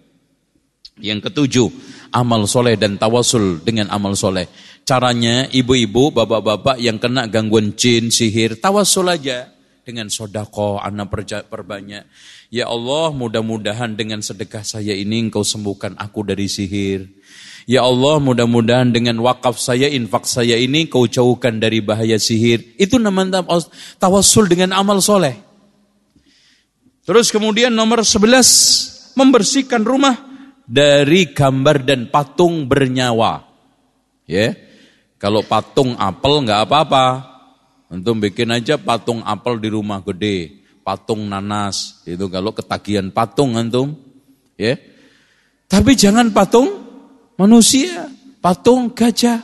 Yang ketujuh, amal soleh dan tawasul dengan amal soleh. Caranya ibu-ibu, bapak-bapak yang kena gangguan jin, sihir, tawasul aja. dengan sodako, anak perbanyak. Ya Allah, mudah-mudahan dengan sedekah saya ini engkau sembuhkan aku dari sihir. Ya Allah, mudah-mudahan dengan wakaf saya, infak saya ini kau jauhkan dari bahaya sihir. Itu namanya tawassul dengan amal soleh. Terus kemudian nomor 11, membersihkan rumah dari gambar dan patung bernyawa. Ya, kalau patung apel nggak apa-apa. Untuk bikin aja patung apel di rumah gede patung nanas itu kalau ketagihan patung antum ya tapi jangan patung manusia patung gajah.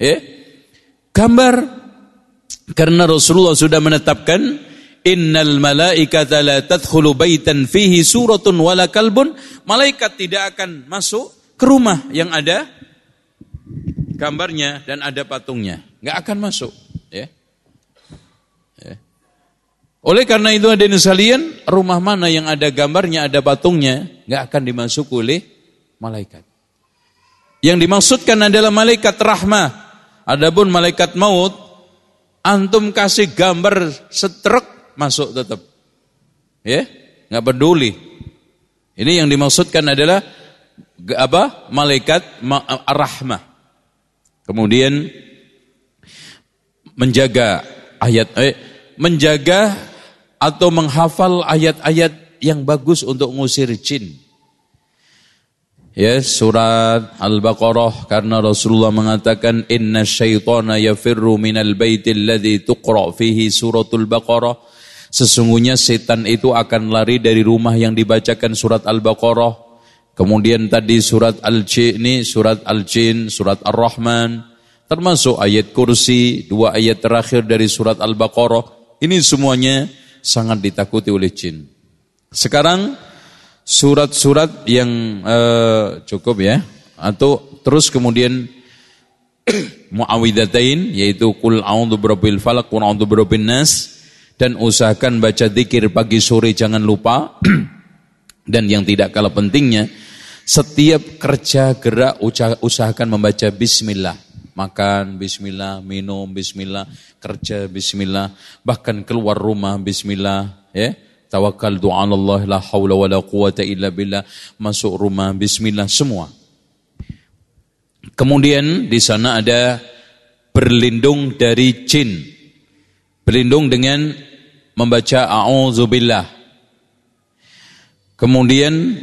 Ya. Gambar. Karena Rasulullah sudah menetapkan innal malaikata la tadkhulu baitan fihi suratun wala kalbun. Malaikat tidak akan masuk ke rumah yang ada gambarnya dan ada patungnya. Nggak akan masuk ya. Oleh karena itu ada sekalian, rumah mana yang ada gambarnya, ada patungnya, nggak akan dimasuki oleh malaikat. Yang dimaksudkan adalah malaikat rahmah. Adapun malaikat maut, antum kasih gambar setrek masuk tetap. Ya, nggak peduli. Ini yang dimaksudkan adalah apa? Malaikat rahmah. Kemudian menjaga ayat eh, menjaga atau menghafal ayat-ayat yang bagus untuk ngusir jin. Ya, surat Al-Baqarah karena Rasulullah mengatakan inna syaitana yafirru minal baitil ladzi tuqra fihi suratul Baqarah. Sesungguhnya setan itu akan lari dari rumah yang dibacakan surat Al-Baqarah. Kemudian tadi surat Al-Jin surat Al-Jin, surat Ar-Rahman, termasuk ayat kursi, dua ayat terakhir dari surat Al-Baqarah. Ini semuanya sangat ditakuti oleh jin. Sekarang surat-surat yang uh, cukup ya. Atau terus kemudian muawidatain yaitu kul a'udzu birabbil falaq wa a'udzu birabbin nas dan usahakan baca zikir pagi sore jangan lupa. Dan yang tidak kalah pentingnya setiap kerja gerak usahakan membaca bismillah. Makan bismillah, minum bismillah, kerja bismillah, bahkan keluar rumah bismillah, ya. Tawakal doa Allah la haula wala quwata illa billah, masuk rumah bismillah semua. Kemudian di sana ada berlindung dari jin. Berlindung dengan membaca a'udzubillah. Kemudian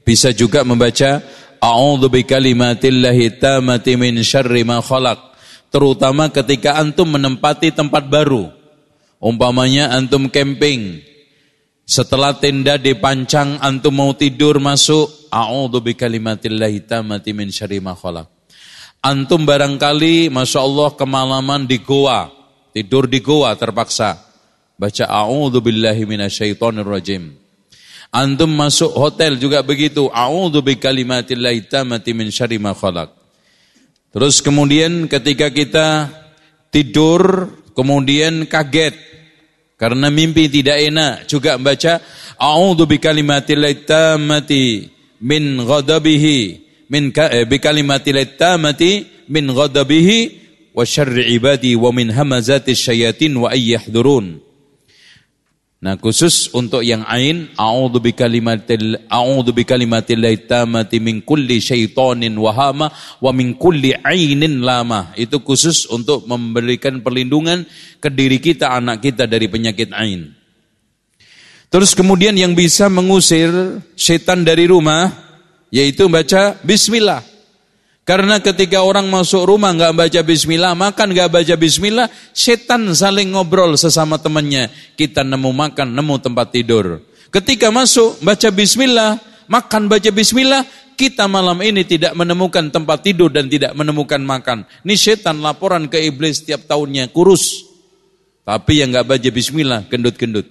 bisa juga membaca A'udzu bikalimatillahi tammati min syarri ma khalaq. Terutama ketika antum menempati tempat baru. Umpamanya antum camping. Setelah tenda dipancang antum mau tidur masuk a'udzu bikalimatillahi tammati min syarri ma khalaq. Antum barangkali Masya Allah kemalaman di goa. Tidur di goa terpaksa. Baca a'udzu billahi minasyaitonir rajim. Antum masuk hotel juga begitu. A'udzu bikalimatillahi tammati min syarri ma khalaq. Terus kemudian ketika kita tidur kemudian kaget karena mimpi tidak enak juga baca a'udzu tammati min ghadabihi min eh, tammati min ghadabihi wa syarri ibadi wa min hamazati syayatin wa ayyahdurun. Nah, khusus untuk yang ain, a'udzu bikalimatil a'udzu bikalimatillahi tammati min kulli syaitonin wahama wa min kulli ainin lama. Itu khusus untuk memberikan perlindungan ke diri kita, anak kita dari penyakit ain. Terus kemudian yang bisa mengusir setan dari rumah yaitu baca bismillah. Karena ketika orang masuk rumah nggak baca bismillah, makan nggak baca bismillah, setan saling ngobrol sesama temannya. Kita nemu makan, nemu tempat tidur. Ketika masuk baca bismillah, makan baca bismillah, kita malam ini tidak menemukan tempat tidur dan tidak menemukan makan. Ini setan laporan ke iblis setiap tahunnya kurus. Tapi yang nggak baca bismillah, gendut-gendut.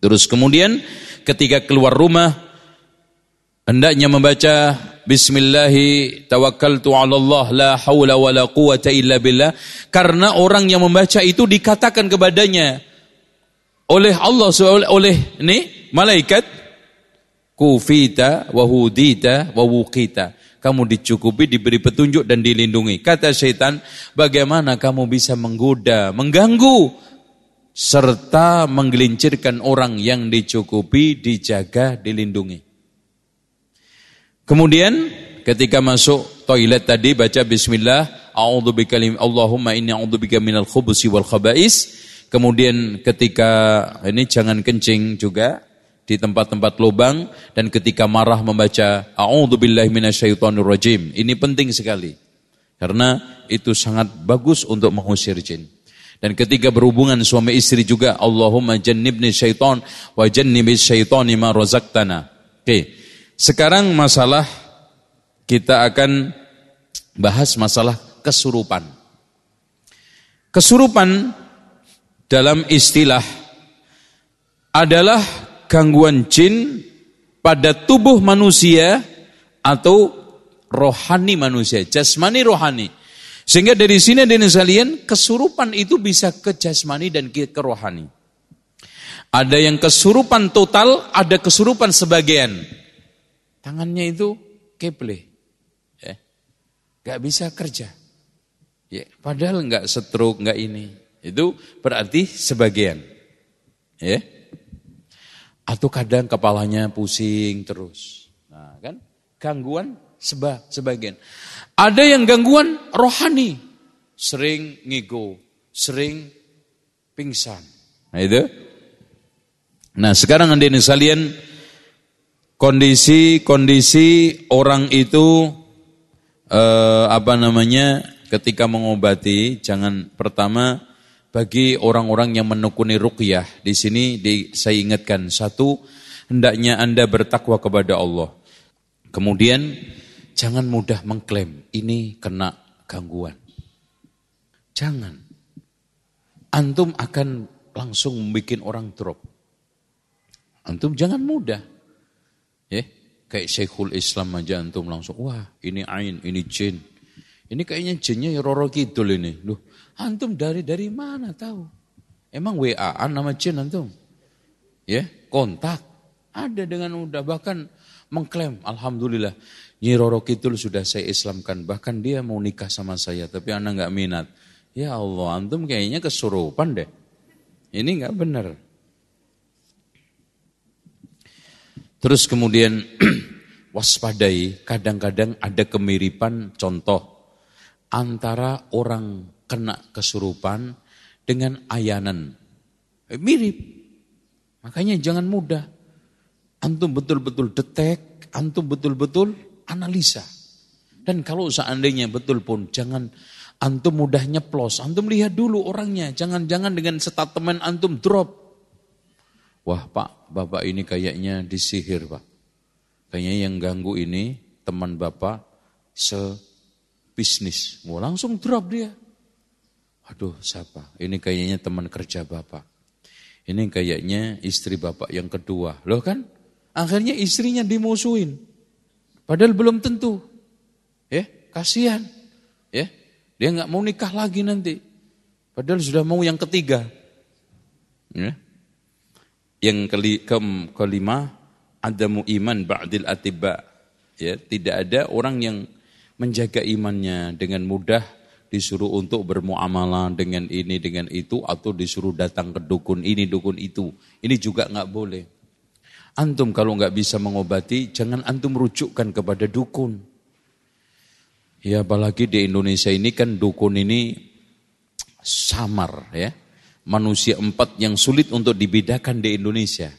Terus kemudian ketika keluar rumah, hendaknya membaca Bismillahi tawakkaltu ala Allah la haula wa la quwata illa billah. Karena orang yang membaca itu dikatakan kepadanya oleh Allah oleh ini malaikat kufita wa hudita wa wuqita. Kamu dicukupi diberi petunjuk dan dilindungi. Kata syaitan bagaimana kamu bisa menggoda mengganggu serta menggelincirkan orang yang dicukupi, dijaga, dilindungi. Kemudian ketika masuk toilet tadi baca bismillah, a'udzubika Allahumma inni a'udzubika minal khubusi wal khaba'is. Kemudian ketika ini jangan kencing juga di tempat-tempat lubang dan ketika marah membaca a'udzubillahi minasyaitonirrajim. Ini penting sekali. Karena itu sangat bagus untuk mengusir jin. Dan ketika berhubungan suami istri juga Allahumma jannibni syaitan wa jannibi syaitani ma razaqtana. Oke. Sekarang masalah kita akan bahas masalah kesurupan. Kesurupan dalam istilah adalah gangguan jin pada tubuh manusia atau rohani manusia, jasmani rohani. Sehingga dari sini ada sekalian, kesurupan itu bisa ke jasmani dan ke rohani. Ada yang kesurupan total, ada kesurupan sebagian. Tangannya itu keple. Ya. Gak bisa kerja. Ya, padahal nggak stroke, nggak ini. Itu berarti sebagian. Ya. Atau kadang kepalanya pusing terus. Nah, kan? Gangguan seba, sebagian. Ada yang gangguan rohani, sering ngigo, sering pingsan. Nah itu. Nah sekarang anda ini sekalian, kondisi-kondisi orang itu eh, apa namanya ketika mengobati jangan pertama bagi orang-orang yang menekuni ruqyah di sini di, saya ingatkan satu hendaknya anda bertakwa kepada Allah kemudian Jangan mudah mengklaim ini kena gangguan. Jangan. Antum akan langsung membuat orang drop. Antum jangan mudah. Ya, kayak Syekhul Islam aja antum langsung, wah ini ain, ini jin. Ini kayaknya jinnya ya Roro Kidul ini. Loh, antum dari dari mana tahu? Emang WA-an nama jin antum? Ya, kontak. Ada dengan mudah bahkan mengklaim alhamdulillah Nyi Roro Kidul sudah saya Islamkan, bahkan dia mau nikah sama saya, tapi anak nggak minat. Ya Allah, antum kayaknya kesurupan deh. Ini nggak benar. Terus kemudian waspadai, kadang-kadang ada kemiripan contoh antara orang kena kesurupan dengan ayanan. Eh, mirip. Makanya jangan mudah. Antum betul-betul detek, antum betul-betul analisa. Dan kalau seandainya betul pun jangan antum mudah nyeplos. Antum lihat dulu orangnya. Jangan-jangan dengan statement antum drop. Wah pak, bapak ini kayaknya disihir pak. Kayaknya yang ganggu ini teman bapak sebisnis. Mau langsung drop dia. Aduh siapa? Ini kayaknya teman kerja bapak. Ini kayaknya istri bapak yang kedua. Loh kan? Akhirnya istrinya dimusuhin. Padahal belum tentu. Ya, kasihan. Ya, dia nggak mau nikah lagi nanti. Padahal sudah mau yang ketiga. Ya. Yang keli, ke, kelima, adamu iman ba'dil atiba. Ya, tidak ada orang yang menjaga imannya dengan mudah disuruh untuk bermuamalah dengan ini dengan itu atau disuruh datang ke dukun ini dukun itu. Ini juga nggak boleh. Antum kalau nggak bisa mengobati, jangan antum rujukkan kepada dukun. Ya apalagi di Indonesia ini kan dukun ini samar ya. Manusia empat yang sulit untuk dibedakan di Indonesia.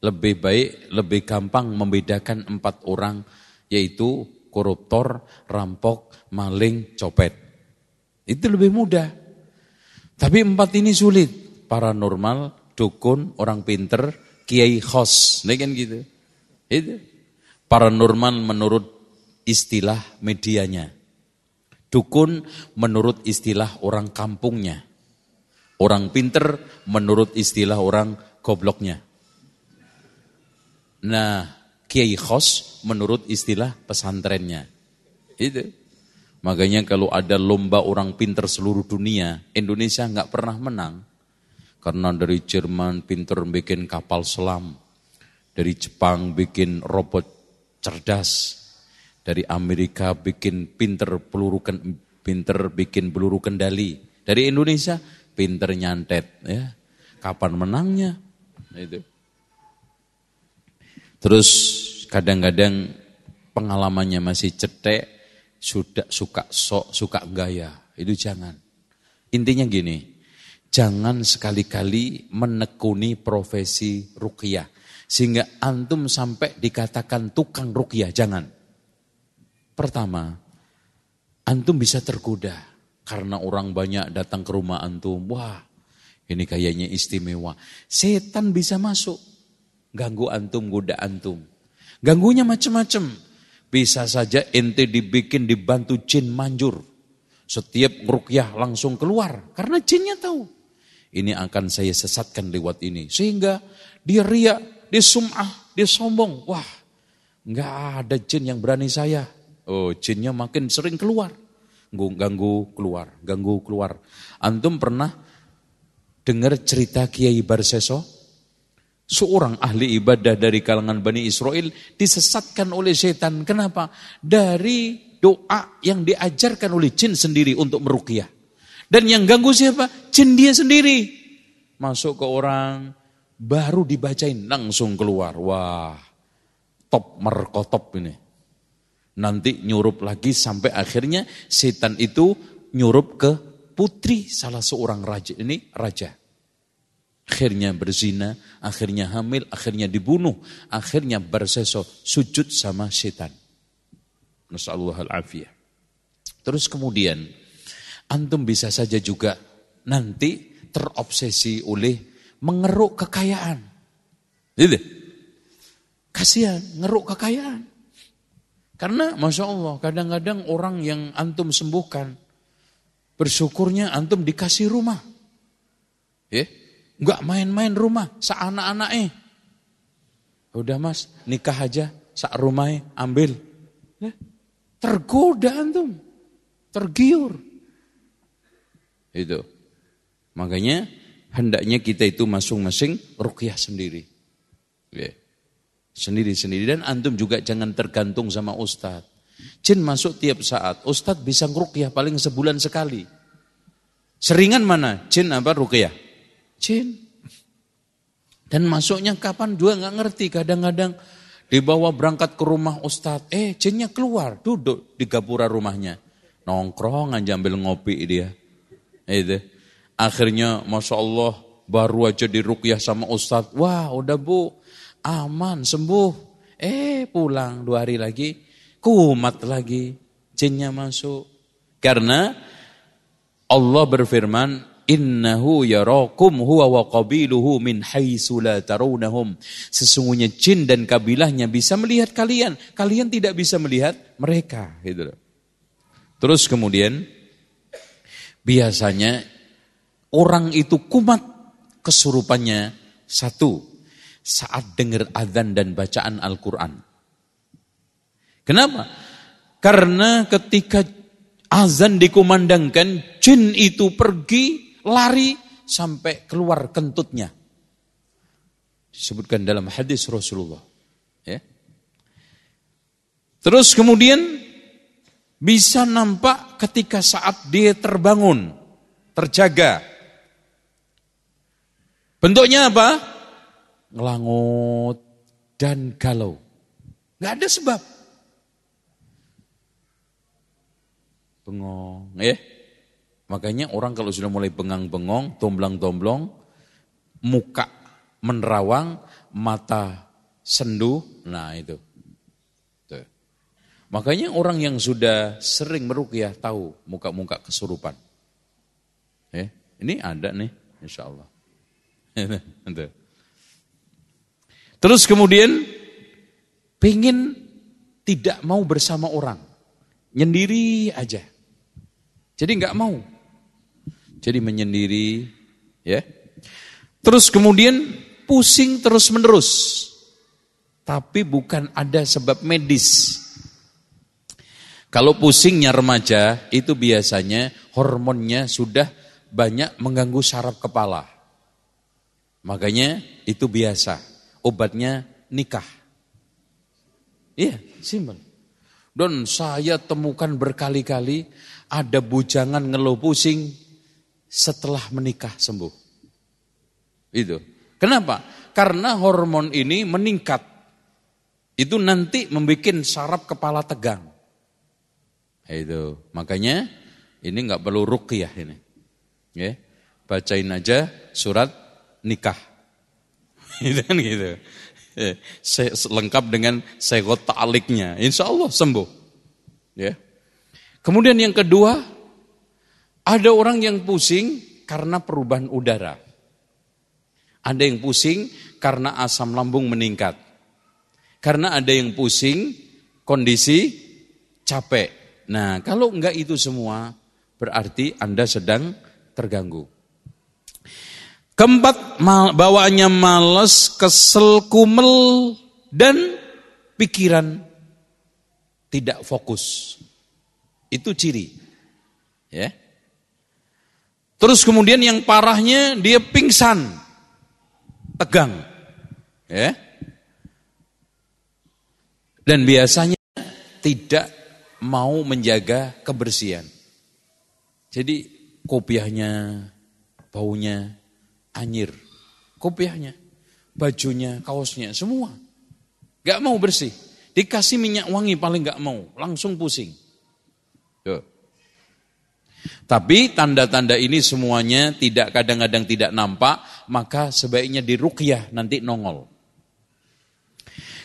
Lebih baik, lebih gampang membedakan empat orang yaitu koruptor, rampok, maling, copet. Itu lebih mudah. Tapi empat ini sulit. Paranormal, dukun, orang pinter, kiai khos, ini kan gitu. Itu paranormal menurut istilah medianya. Dukun menurut istilah orang kampungnya. Orang pinter menurut istilah orang gobloknya. Nah, kiai khos menurut istilah pesantrennya. Itu. Makanya kalau ada lomba orang pinter seluruh dunia, Indonesia nggak pernah menang. Karena dari Jerman pinter bikin kapal selam. Dari Jepang bikin robot cerdas. Dari Amerika bikin pinter peluru pinter bikin peluru kendali. Dari Indonesia pinter nyantet ya. kapan menangnya? Itu. Terus kadang-kadang pengalamannya masih cetek, sudah suka sok, suka gaya. Itu jangan. Intinya gini, jangan sekali-kali menekuni profesi rukyah. Sehingga antum sampai dikatakan tukang rukyah, jangan. Pertama, antum bisa tergoda karena orang banyak datang ke rumah antum. Wah, ini kayaknya istimewa. Setan bisa masuk, ganggu antum, goda antum. Ganggunya macam-macam. Bisa saja ente dibikin dibantu jin manjur. Setiap rukyah langsung keluar. Karena jinnya tahu. Ini akan saya sesatkan lewat ini. Sehingga dia riak, dia sum'ah, dia sombong. Wah, nggak ada jin yang berani saya. Oh, jinnya makin sering keluar. Ganggu keluar, ganggu keluar. Antum pernah dengar cerita Kiai Barseso? Seorang ahli ibadah dari kalangan Bani Israel disesatkan oleh setan. Kenapa? Dari doa yang diajarkan oleh jin sendiri untuk meruqyah. Dan yang ganggu siapa? Jin dia sendiri. Masuk ke orang, baru dibacain, langsung keluar. Wah, top merkotop ini. Nanti nyurup lagi sampai akhirnya setan itu nyurup ke putri salah seorang raja. Ini raja. Akhirnya berzina, akhirnya hamil, akhirnya dibunuh, akhirnya berseso sujud sama setan. Nasallahu al-afiyah. Terus kemudian, antum bisa saja juga nanti terobsesi oleh mengeruk kekayaan. Gitu. Kasihan, ngeruk kekayaan. Karena Masya Allah, kadang-kadang orang yang antum sembuhkan, bersyukurnya antum dikasih rumah. Ya, Enggak main-main rumah, seanak-anaknya. Udah mas, nikah aja, sak rumahnya ambil. Ya, tergoda antum, tergiur. Itu. Makanya hendaknya kita itu masing-masing rukyah sendiri. Ya. Sendiri-sendiri. Dan antum juga jangan tergantung sama ustadz. Jin masuk tiap saat. Ustadz bisa ngerukyah paling sebulan sekali. Seringan mana? Jin apa rukyah? Jin. Dan masuknya kapan juga nggak ngerti. Kadang-kadang dibawa berangkat ke rumah ustadz. Eh jinnya keluar, duduk di gapura rumahnya. Nongkrong aja ambil ngopi dia. Itu. Akhirnya Masya Allah baru aja dirukyah sama ustadz. Wah udah bu, aman, sembuh. Eh pulang dua hari lagi, kumat lagi. Jinnya masuk. Karena Allah berfirman, Innahu yarakum huwa wa qabiluhu min haitsu la taruwnahum. Sesungguhnya jin dan kabilahnya bisa melihat kalian, kalian tidak bisa melihat mereka, gitu Terus kemudian biasanya orang itu kumat kesurupannya satu saat dengar azan dan bacaan Al-Qur'an. Kenapa? Karena ketika azan dikumandangkan, jin itu pergi lari sampai keluar kentutnya. Disebutkan dalam hadis Rasulullah. Ya. Terus kemudian bisa nampak ketika saat dia terbangun, terjaga. Bentuknya apa? Ngelangut dan galau. Gak ada sebab. Bengong, ya. Makanya orang kalau sudah mulai bengang-bengong, tomblang-tomblong, muka menerawang, mata sendu, nah itu. Tuh. Makanya orang yang sudah sering merukyah tahu muka-muka kesurupan. Eh, ini ada nih, insya Allah. Terus kemudian pengen tidak mau bersama orang, nyendiri aja. Jadi nggak mau. Jadi menyendiri, ya. Terus kemudian pusing terus-menerus. Tapi bukan ada sebab medis. Kalau pusingnya remaja, itu biasanya hormonnya sudah banyak mengganggu saraf kepala. Makanya itu biasa. Obatnya nikah. Iya, simpel. Dan saya temukan berkali-kali ada bujangan ngeluh pusing, setelah menikah sembuh. Itu. Kenapa? Karena hormon ini meningkat. Itu nanti membuat saraf kepala tegang. Itu. Makanya ini nggak perlu ruqyah ini. Ya. Bacain aja surat nikah. Kan gitu. Ya. Lengkap dengan segot ta'aliknya. Insya Allah sembuh. Ya. Kemudian yang kedua, ada orang yang pusing karena perubahan udara. Ada yang pusing karena asam lambung meningkat. Karena ada yang pusing kondisi capek. Nah, kalau enggak itu semua, berarti Anda sedang terganggu. Keempat, bawaannya males, kesel, kumel, dan pikiran tidak fokus. Itu ciri. Ya. Terus kemudian yang parahnya dia pingsan tegang. Ya. Dan biasanya tidak mau menjaga kebersihan. Jadi kopiahnya, baunya anyir. Kopiahnya, bajunya, kaosnya, semua. Gak mau bersih. Dikasih minyak wangi paling gak mau, langsung pusing. Tuh. Tapi tanda-tanda ini semuanya tidak kadang-kadang tidak nampak, maka sebaiknya dirukyah nanti nongol.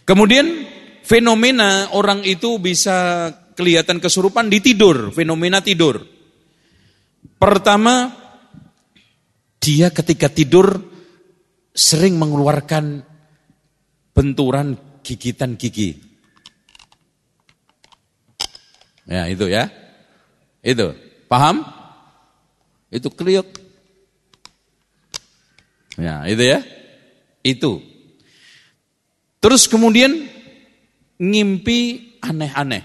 Kemudian fenomena orang itu bisa kelihatan kesurupan di tidur, fenomena tidur. Pertama, dia ketika tidur sering mengeluarkan benturan gigitan gigi. Ya, itu ya. Itu. Paham? Itu kriuk. Ya, itu ya. Itu. Terus kemudian ngimpi aneh-aneh.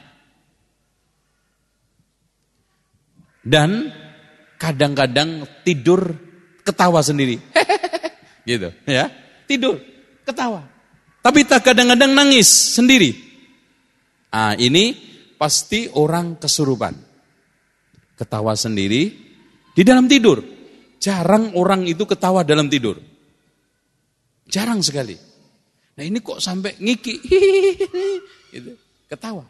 Dan kadang-kadang tidur ketawa sendiri. gitu, ya. Tidur, ketawa. Tapi tak kadang-kadang nangis sendiri. Ah, ini pasti orang kesurupan ketawa sendiri di dalam tidur. Jarang orang itu ketawa dalam tidur. Jarang sekali. Nah ini kok sampai ngiki, gitu, ketawa.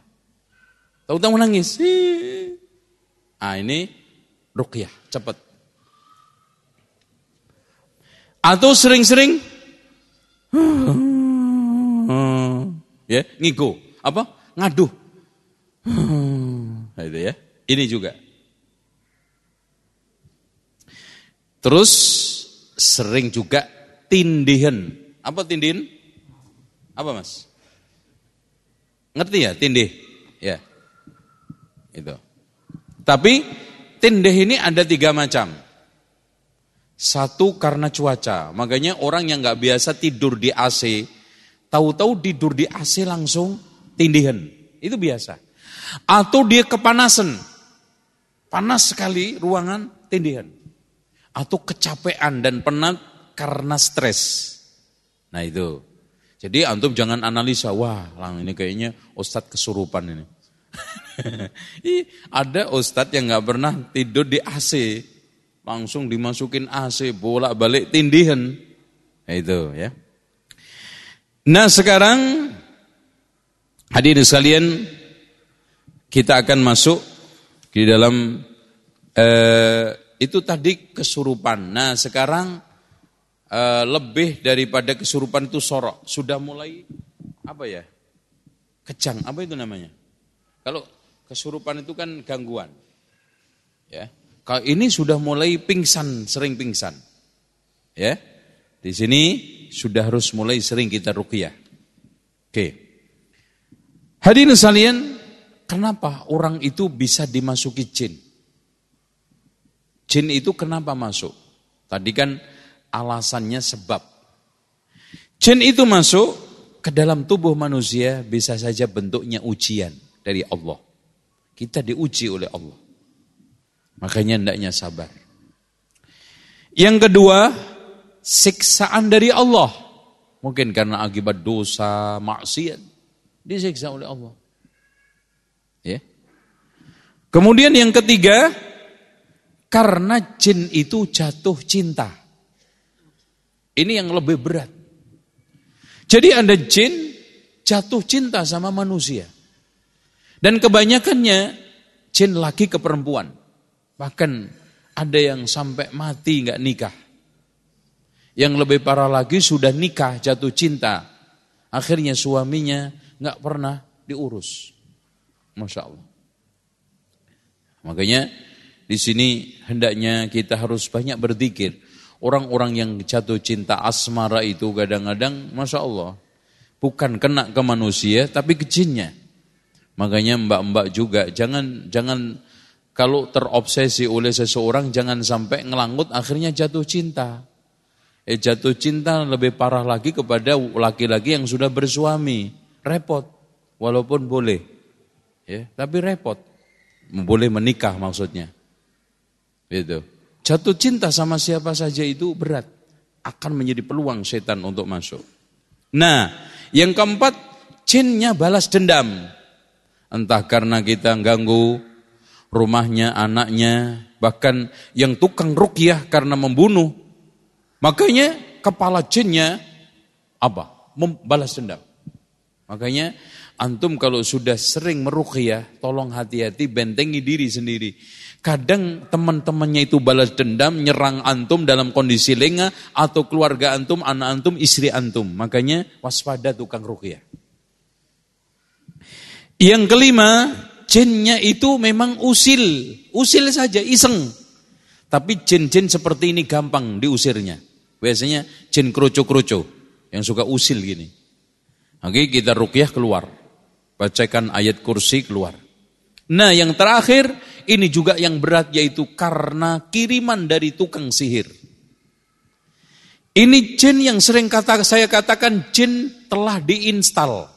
Tahu-tahu nangis. Ah ini rukyah, cepat. Atau sering-sering ya ngigo, apa? Ngaduh. Nah, itu ya. Ini juga. Terus sering juga tindihan. Apa tindihan? Apa mas? Ngerti ya tindih? Ya. Itu. Tapi tindih ini ada tiga macam. Satu karena cuaca. Makanya orang yang nggak biasa tidur di AC, tahu-tahu tidur di AC langsung tindihan. Itu biasa. Atau dia kepanasan. Panas sekali ruangan tindihan atau kecapean dan penat karena stres. Nah itu. Jadi antum jangan analisa, wah lang ini kayaknya ustadz kesurupan ini. Ada ustadz yang nggak pernah tidur di AC, langsung dimasukin AC, bolak balik tindihan. Itu ya. Nah sekarang hadirin sekalian kita akan masuk di dalam eh, itu tadi kesurupan. Nah sekarang uh, lebih daripada kesurupan itu sorok. Sudah mulai apa ya? Kejang, apa itu namanya? Kalau kesurupan itu kan gangguan. Ya. Kalau ini sudah mulai pingsan, sering pingsan. Ya. Di sini sudah harus mulai sering kita ruqyah. Oke. Hadirin sekalian, kenapa orang itu bisa dimasuki jin? Jin itu kenapa masuk? Tadi kan alasannya sebab. Jin itu masuk ke dalam tubuh manusia bisa saja bentuknya ujian dari Allah. Kita diuji oleh Allah. Makanya hendaknya sabar. Yang kedua, siksaan dari Allah. Mungkin karena akibat dosa, maksiat, disiksa oleh Allah. Ya. Kemudian yang ketiga, karena jin itu jatuh cinta. Ini yang lebih berat. Jadi ada jin jatuh cinta sama manusia. Dan kebanyakannya jin laki ke perempuan. Bahkan ada yang sampai mati nggak nikah. Yang lebih parah lagi sudah nikah jatuh cinta. Akhirnya suaminya nggak pernah diurus. Masya Allah. Makanya di sini hendaknya kita harus banyak berzikir. Orang-orang yang jatuh cinta asmara itu kadang-kadang, masya Allah, bukan kena ke manusia, tapi ke jinnya. Makanya mbak-mbak juga jangan jangan kalau terobsesi oleh seseorang jangan sampai ngelangut akhirnya jatuh cinta. Eh jatuh cinta lebih parah lagi kepada laki-laki yang sudah bersuami, repot. Walaupun boleh, ya, tapi repot. Boleh menikah maksudnya. Gitu. Jatuh cinta sama siapa saja itu berat. Akan menjadi peluang setan untuk masuk. Nah, yang keempat, jinnya balas dendam. Entah karena kita ganggu rumahnya, anaknya, bahkan yang tukang rukyah karena membunuh. Makanya kepala jinnya apa? Membalas dendam. Makanya antum kalau sudah sering merukyah, tolong hati-hati bentengi diri sendiri. Kadang teman-temannya itu balas dendam, nyerang antum dalam kondisi lengah, atau keluarga antum, anak antum, istri antum. Makanya waspada tukang rukyah. Yang kelima, jinnya itu memang usil. Usil saja, iseng. Tapi jin-jin seperti ini gampang diusirnya. Biasanya jin kroco-kroco, yang suka usil gini. Oke, kita rukyah keluar. Bacakan ayat kursi keluar. Nah yang terakhir, ini juga yang berat yaitu karena kiriman dari tukang sihir. Ini jin yang sering kata saya katakan jin telah diinstal.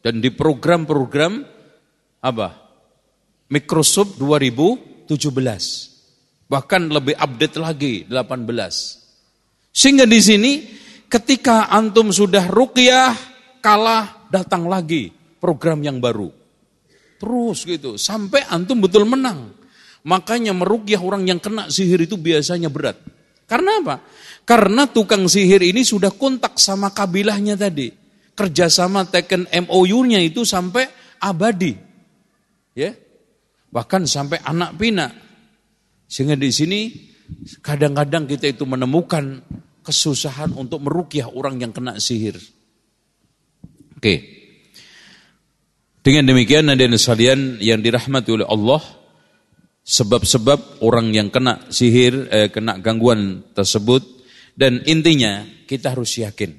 Dan di program-program apa? Microsoft 2017. Bahkan lebih update lagi 18. Sehingga di sini ketika antum sudah ruqyah kalah datang lagi program yang baru. Terus gitu, sampai antum betul menang. Makanya merugyah orang yang kena sihir itu biasanya berat. Karena apa? Karena tukang sihir ini sudah kontak sama kabilahnya tadi. Kerjasama teken MOU-nya itu sampai abadi. Ya, Bahkan sampai anak pinak. Sehingga di sini kadang-kadang kita itu menemukan kesusahan untuk merukyah orang yang kena sihir. Oke. Dengan demikian dan sekalian yang dirahmati oleh Allah, sebab-sebab orang yang kena sihir, eh, kena gangguan tersebut, dan intinya kita harus yakin.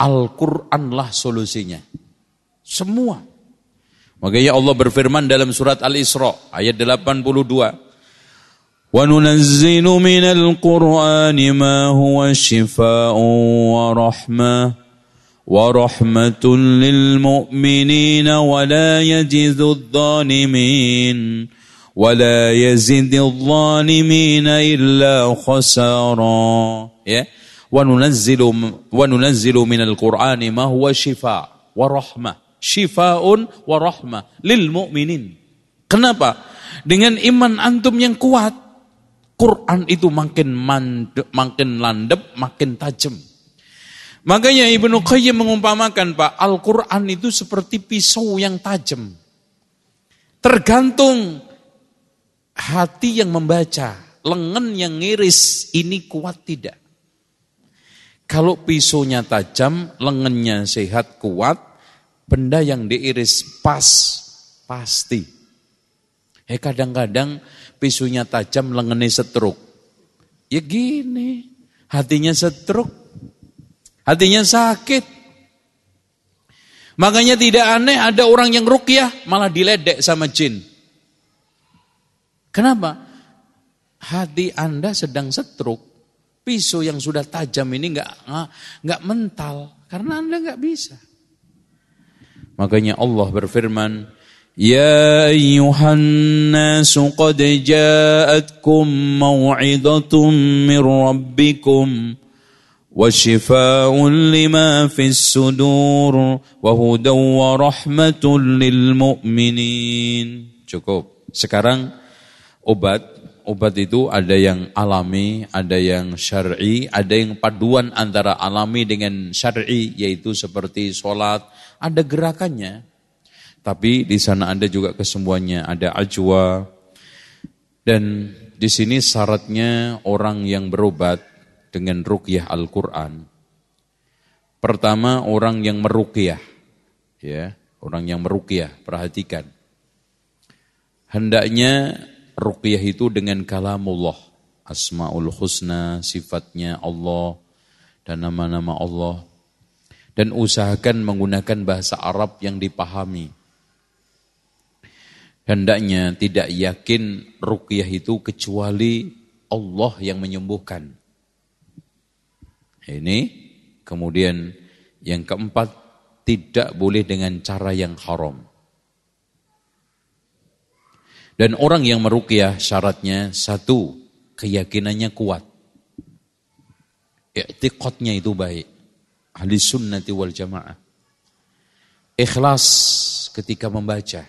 Al-Quranlah solusinya. Semua. Makanya Allah berfirman dalam surat Al-Isra ayat 82. وَنُنَزِّلُ مِنَ الْقُرْآنِ مَا هُوَ شِفَاءٌ وَرَحْمَةٌ وَرَحْمَةٌ لِلْمُؤْمِنِينَ وَلَا يَجِدُ الظَّالِمِينَ وَلَا يَزِدِ الظَّالِمِينَ إِلَّا خَسَارًا ya وَنُنَزِّلُ وَنُنَزِّلُ مِنَ الْقُرْآنِ مَا هُوَ شِفَاءٌ وَرَحْمَةٌ syifaun warahmah lil mu'minin. Kenapa? Dengan iman antum yang kuat, Quran itu makin mandep, makin landep, makin tajam. Makanya Ibnu Qayyim mengumpamakan Pak, Al-Quran itu seperti pisau yang tajam. Tergantung hati yang membaca, lengan yang ngiris, ini kuat tidak. Kalau pisaunya tajam, lengannya sehat, kuat, benda yang diiris pas, pasti. Eh kadang-kadang pisaunya tajam, lengannya setruk. Ya gini, hatinya setruk, Hatinya sakit. Makanya tidak aneh ada orang yang rukyah malah diledek sama jin. Kenapa? Hati Anda sedang setruk. Pisau yang sudah tajam ini nggak nggak mental karena Anda nggak bisa. Makanya Allah berfirman, Ya ayuhan nasu qad ja'atkum maw'idatum min rabbikum وشفاء لما في الصدور وهدى ورحمة للمؤمنين cukup sekarang obat obat itu ada yang alami, ada yang syar'i, ada yang paduan antara alami dengan syar'i, yaitu seperti sholat, ada gerakannya. Tapi di sana ada juga kesemuanya, ada ajwa. Dan di sini syaratnya orang yang berobat dengan rukyah Al-Quran. Pertama orang yang merukyah, ya, orang yang merukyah, perhatikan. Hendaknya ruqyah itu dengan kalamullah. Asmaul husna, sifatnya Allah, dan nama-nama Allah. Dan usahakan menggunakan bahasa Arab yang dipahami. Hendaknya tidak yakin ruqyah itu kecuali Allah yang menyembuhkan. Ini kemudian yang keempat tidak boleh dengan cara yang haram. Dan orang yang merukyah syaratnya satu, keyakinannya kuat. Iktiqatnya itu baik. Ahli sunnati wal jamaah. Ikhlas ketika membaca.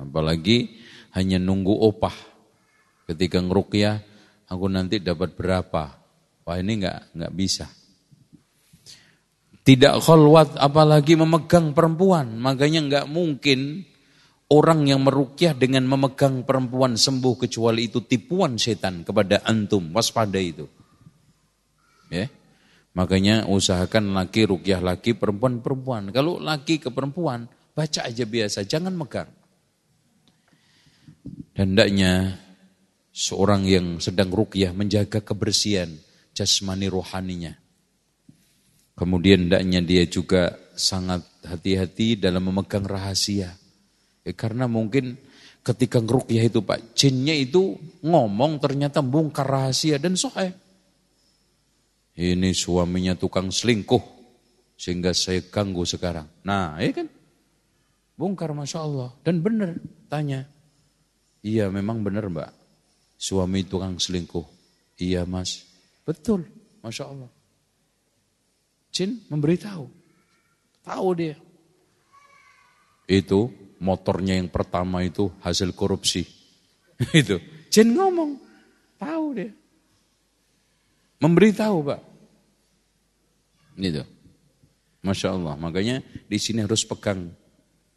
Apalagi hanya nunggu opah. Ketika ngerukyah, aku nanti dapat berapa. Wah ini enggak, enggak bisa. Tidak khalwat apalagi memegang perempuan. Makanya enggak mungkin orang yang merukyah dengan memegang perempuan sembuh kecuali itu tipuan setan kepada antum. Waspada itu. Ya. Makanya usahakan laki rukyah laki, perempuan perempuan. Kalau laki ke perempuan, baca aja biasa, jangan megang. Dan hendaknya seorang yang sedang rukyah menjaga kebersihan jasmani rohaninya. Kemudian hendaknya dia juga sangat hati-hati dalam memegang rahasia. Ya, karena mungkin ketika ngerukyah itu Pak, jinnya itu ngomong ternyata bongkar rahasia dan sohe. Ini suaminya tukang selingkuh, sehingga saya ganggu sekarang. Nah, ya kan? Bongkar Masya Allah. Dan benar, tanya. Iya memang benar mbak, suami tukang selingkuh. Iya mas, betul, Masya Allah. Jin memberitahu, tahu dia. Itu motornya yang pertama itu hasil korupsi. itu. Jen ngomong, tahu dia. Memberitahu Pak. Itu. Masya Allah. Makanya di sini harus pegang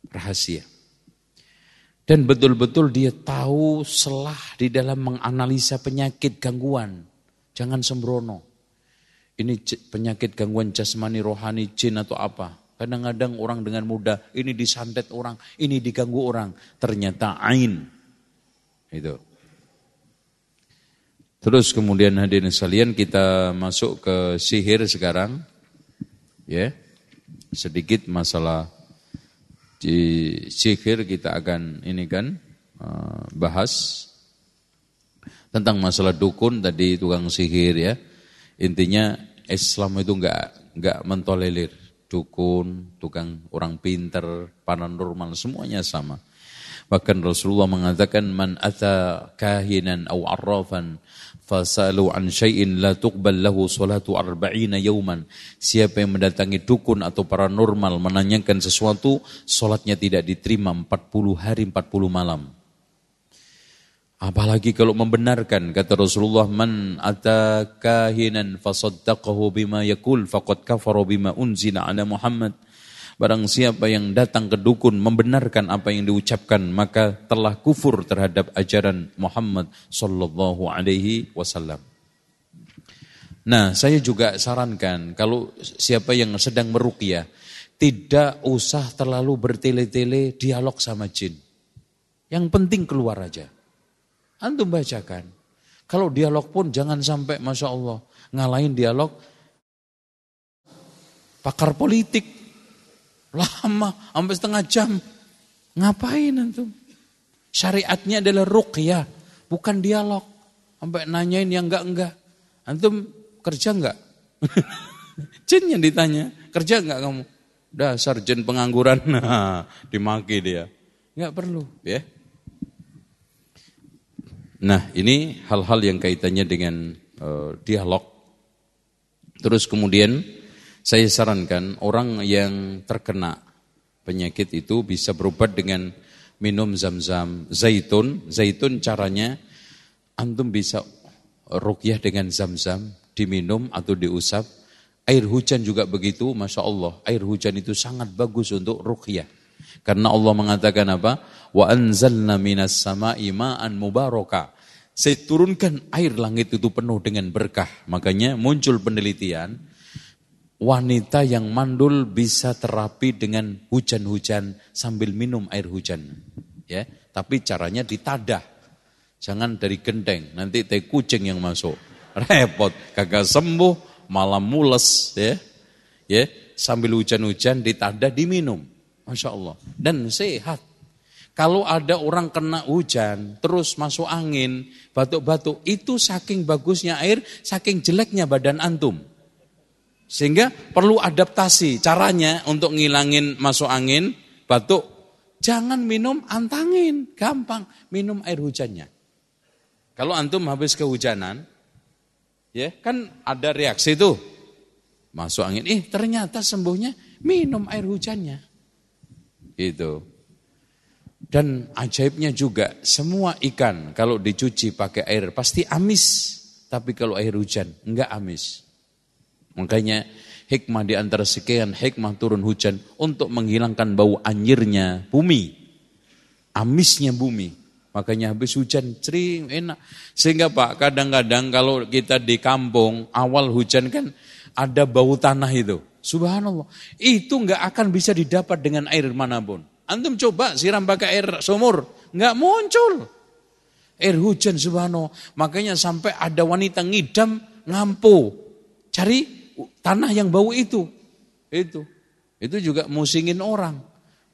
rahasia. Dan betul-betul dia tahu selah di dalam menganalisa penyakit gangguan. Jangan sembrono. Ini penyakit gangguan jasmani, rohani, jin atau apa. Kadang-kadang orang dengan mudah, ini disantet orang, ini diganggu orang. Ternyata ain. Itu. Terus kemudian hadirin sekalian kita masuk ke sihir sekarang. Ya. Sedikit masalah di sihir kita akan ini kan uh, bahas tentang masalah dukun tadi tukang sihir ya. Intinya Islam itu enggak enggak mentolerir dukun, tukang orang pinter, paranormal, semuanya sama. Bahkan Rasulullah mengatakan man ata kahinan aw arrafan fasalu an syai'in la tuqbal lahu salatu arba'ina yauman. Siapa yang mendatangi dukun atau paranormal menanyakan sesuatu, salatnya tidak diterima 40 hari 40 malam. Apalagi kalau membenarkan kata Rasulullah man ata kahinan fasaddaqahu bima yakul faqad kafara bima unzila ala Muhammad. Barang siapa yang datang ke dukun membenarkan apa yang diucapkan maka telah kufur terhadap ajaran Muhammad sallallahu alaihi wasallam. Nah, saya juga sarankan kalau siapa yang sedang meruqyah tidak usah terlalu bertele-tele dialog sama jin. Yang penting keluar aja. Antum bacakan. Kalau dialog pun jangan sampai Masya Allah ngalahin dialog pakar politik. Lama, sampai setengah jam. Ngapain antum? Syariatnya adalah ruqyah, bukan dialog. Sampai nanyain yang enggak-enggak. Antum kerja enggak? Jin yang ditanya, kerja enggak kamu? Dasar jin pengangguran, nah, dimaki dia. Enggak perlu, ya. Nah, ini hal-hal yang kaitannya dengan uh, dialog. Terus kemudian saya sarankan orang yang terkena penyakit itu bisa berobat dengan minum zam-zam zaitun. Zaitun caranya antum bisa rukyah dengan zam-zam, diminum atau diusap. Air hujan juga begitu, Masya Allah. Air hujan itu sangat bagus untuk rukyah. Karena Allah mengatakan apa? Wa anzalna minas sama'i ma'an mubaraka. Saya turunkan air langit itu penuh dengan berkah. Makanya muncul penelitian, wanita yang mandul bisa terapi dengan hujan-hujan sambil minum air hujan. Ya, tapi caranya ditadah. Jangan dari genteng, nanti teh kucing yang masuk. Repot, kagak sembuh, malah mules ya. Ya, sambil hujan-hujan ditadah diminum. Masya Allah. Dan sehat. Kalau ada orang kena hujan, terus masuk angin, batuk-batuk, itu saking bagusnya air, saking jeleknya badan antum. Sehingga perlu adaptasi. Caranya untuk ngilangin masuk angin, batuk, jangan minum antangin, gampang. Minum air hujannya. Kalau antum habis kehujanan, ya kan ada reaksi tuh. Masuk angin, eh ternyata sembuhnya minum air hujannya. Itu. Dan ajaibnya juga, semua ikan kalau dicuci pakai air pasti amis. Tapi kalau air hujan, enggak amis. Makanya hikmah di antara sekian hikmah turun hujan untuk menghilangkan bau anjirnya bumi. Amisnya bumi. Makanya habis hujan cering enak. Sehingga Pak kadang-kadang kalau kita di kampung awal hujan kan ada bau tanah itu. Subhanallah. Itu enggak akan bisa didapat dengan air mana pun. Antum coba siram pakai air sumur. Enggak muncul. Air hujan subhanallah. Makanya sampai ada wanita ngidam ngampu. Cari tanah yang bau itu. Itu. Itu juga musingin orang.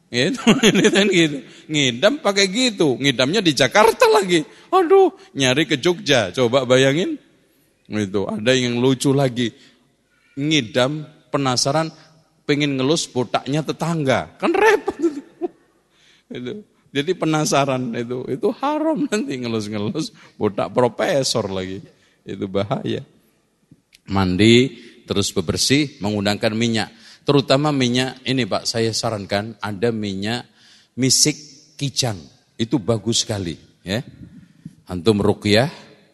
Itu kan gitu. Ngidam pakai gitu. Ngidamnya di Jakarta lagi. Aduh, nyari ke Jogja. Coba bayangin. Itu ada yang lucu lagi. Ngidam penasaran pengen ngelus botaknya tetangga. Kan repot itu. Jadi penasaran itu, itu haram nanti ngelus-ngelus botak profesor lagi. Itu bahaya. Mandi terus bebersih menggunakan minyak. Terutama minyak ini Pak, saya sarankan ada minyak misik kijang. Itu bagus sekali ya. Antum ruqyah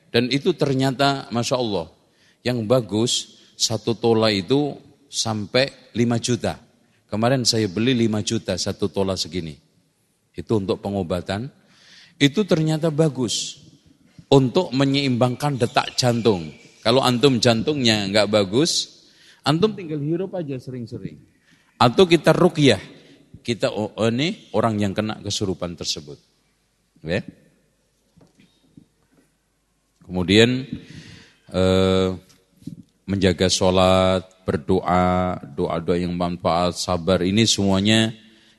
dan itu ternyata Masya Allah yang bagus satu tola itu sampai 5 juta. Kemarin saya beli 5 juta satu tola segini. Itu untuk pengobatan. Itu ternyata bagus untuk menyeimbangkan detak jantung. Kalau antum jantungnya nggak bagus, antum tinggal hirup aja sering-sering. Atau kita rukyah, kita oh, oh, ini orang yang kena kesurupan tersebut. Ya. Kemudian eh, menjaga sholat, berdoa, doa-doa yang manfaat, sabar, ini semuanya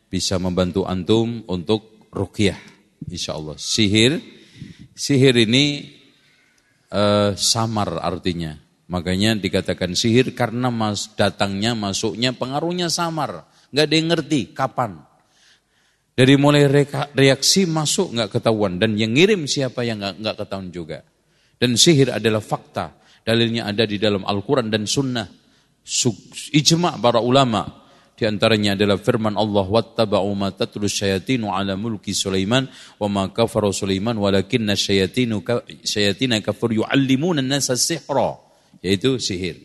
bisa membantu antum untuk rukyah. Insya Allah. Sihir, sihir ini uh, samar artinya. Makanya dikatakan sihir karena mas, datangnya, masuknya, pengaruhnya samar. Nggak ada yang ngerti kapan. Dari mulai reaksi masuk nggak ketahuan. Dan yang ngirim siapa yang nggak, nggak ketahuan juga. Dan sihir adalah fakta. Dalilnya ada di dalam Al-Quran dan Sunnah. Ijma' para ulama di antaranya adalah firman Allah wattaba'u ma tatlu syayatinu ala mulki Sulaiman wa ma kafara Sulaiman walakinna syayatinu syayatina kafur yu'allimuna an-nasa sihra yaitu sihir.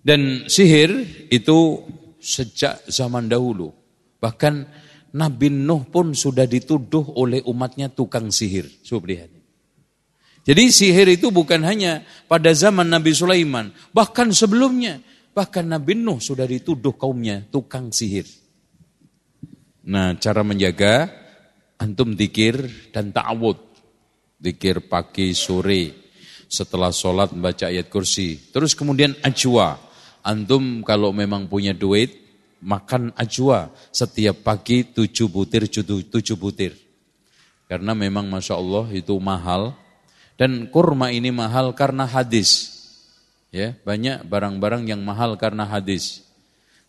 Dan sihir itu sejak zaman dahulu. Bahkan Nabi Nuh pun sudah dituduh oleh umatnya tukang sihir. Coba lihat. Jadi sihir itu bukan hanya pada zaman Nabi Sulaiman, bahkan sebelumnya Bahkan Nabi Nuh sudah dituduh kaumnya tukang sihir. Nah, cara menjaga antum dikir dan ta'awud. Dikir pagi, sore, setelah sholat membaca ayat kursi. Terus kemudian ajwa. Antum kalau memang punya duit, makan ajwa setiap pagi tujuh butir, tujuh butir. Karena memang Masya Allah itu mahal. Dan kurma ini mahal karena hadis. Ya, banyak barang-barang yang mahal karena hadis.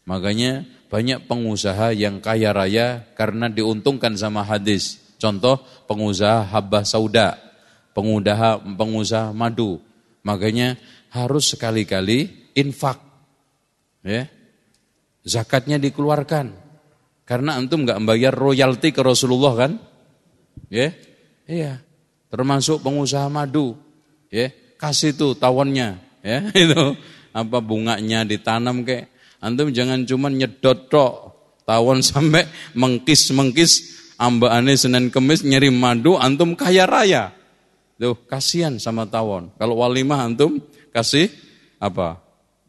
Makanya banyak pengusaha yang kaya raya karena diuntungkan sama hadis. Contoh pengusaha habah sauda, pengusaha pengusaha madu. Makanya harus sekali-kali infak. Ya. Zakatnya dikeluarkan. Karena antum nggak membayar royalti ke Rasulullah kan? Ya. Iya. Termasuk pengusaha madu, ya kasih tuh tawonnya, ya itu apa bunganya ditanam kayak antum jangan cuma nyedot tok tawon sampai mengkis mengkis ambaane Senin Kemis nyeri madu antum kaya raya. Tuh kasihan sama tawon. Kalau walimah antum kasih apa?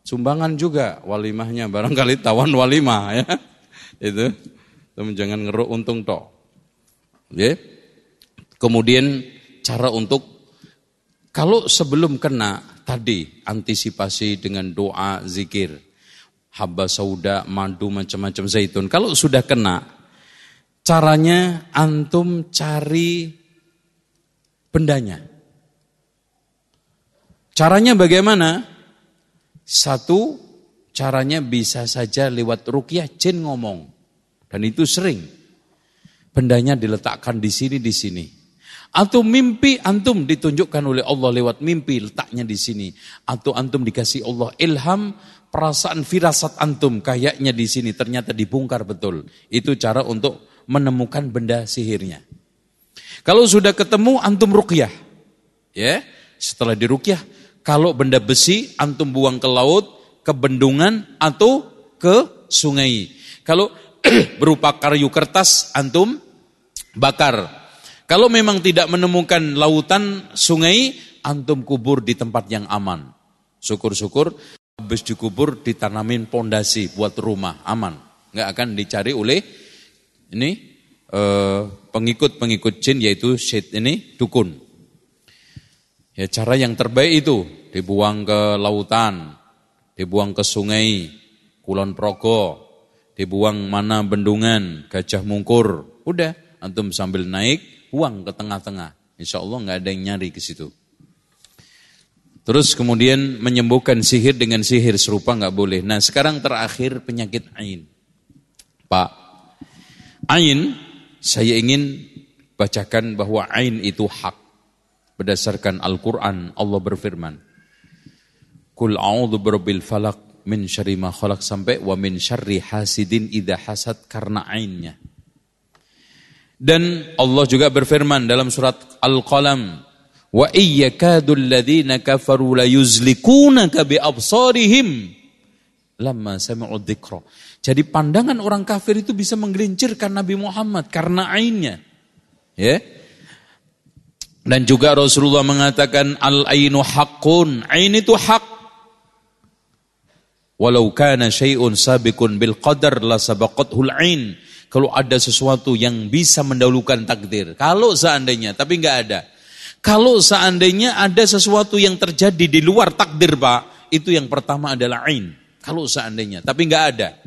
Sumbangan juga walimahnya barangkali tawon walimah ya. Itu. Teman jangan ngeruk untung tok. Ya. Kemudian cara untuk kalau sebelum kena tadi antisipasi dengan doa, zikir, haba sauda, madu macam-macam zaitun. Kalau sudah kena, caranya antum cari bendanya. Caranya bagaimana? Satu, caranya bisa saja lewat rukyah jin ngomong. Dan itu sering. Bendanya diletakkan di sini, di sini. Atau mimpi antum ditunjukkan oleh Allah lewat mimpi letaknya di sini. Atau antum dikasih Allah ilham perasaan firasat antum kayaknya di sini ternyata dibongkar betul. Itu cara untuk menemukan benda sihirnya. Kalau sudah ketemu antum rukyah. Ya, setelah dirukyah kalau benda besi antum buang ke laut, ke bendungan atau ke sungai. Kalau berupa kayu kertas antum bakar. Kalau memang tidak menemukan lautan sungai, antum kubur di tempat yang aman. Syukur-syukur habis dikubur ditanamin pondasi buat rumah aman. Nggak akan dicari oleh ini eh, pengikut-pengikut jin yaitu syed ini dukun. Ya cara yang terbaik itu dibuang ke lautan, dibuang ke sungai, kulon progo, dibuang mana bendungan, gajah mungkur. Udah, antum sambil naik, buang ke tengah-tengah. Insya Allah nggak ada yang nyari ke situ. Terus kemudian menyembuhkan sihir dengan sihir serupa nggak boleh. Nah sekarang terakhir penyakit ain. Pak, ain saya ingin bacakan bahwa ain itu hak. Berdasarkan Al-Quran Allah berfirman. Kul a'udhu birabbil falak min syarri ma khalaq sampai wa min syarri hasidin idha hasad karena ainnya. Dan Allah juga berfirman dalam surat Al-Qalam, wa iyyakadul ladzina kafaru la yuzlikunaka bi absarihim lamma sami'u dzikra. Jadi pandangan orang kafir itu bisa menggelincirkan Nabi Muhammad karena ainnya. Ya. Dan juga Rasulullah mengatakan al-ainu haqqun. Ain itu hak. Walau kana syai'un sabiqun bil qadar la sabaqathul ain. Kalau ada sesuatu yang bisa mendahulukan takdir. Kalau seandainya, tapi nggak ada. Kalau seandainya ada sesuatu yang terjadi di luar takdir Pak, itu yang pertama adalah ain. Kalau seandainya, tapi nggak ada.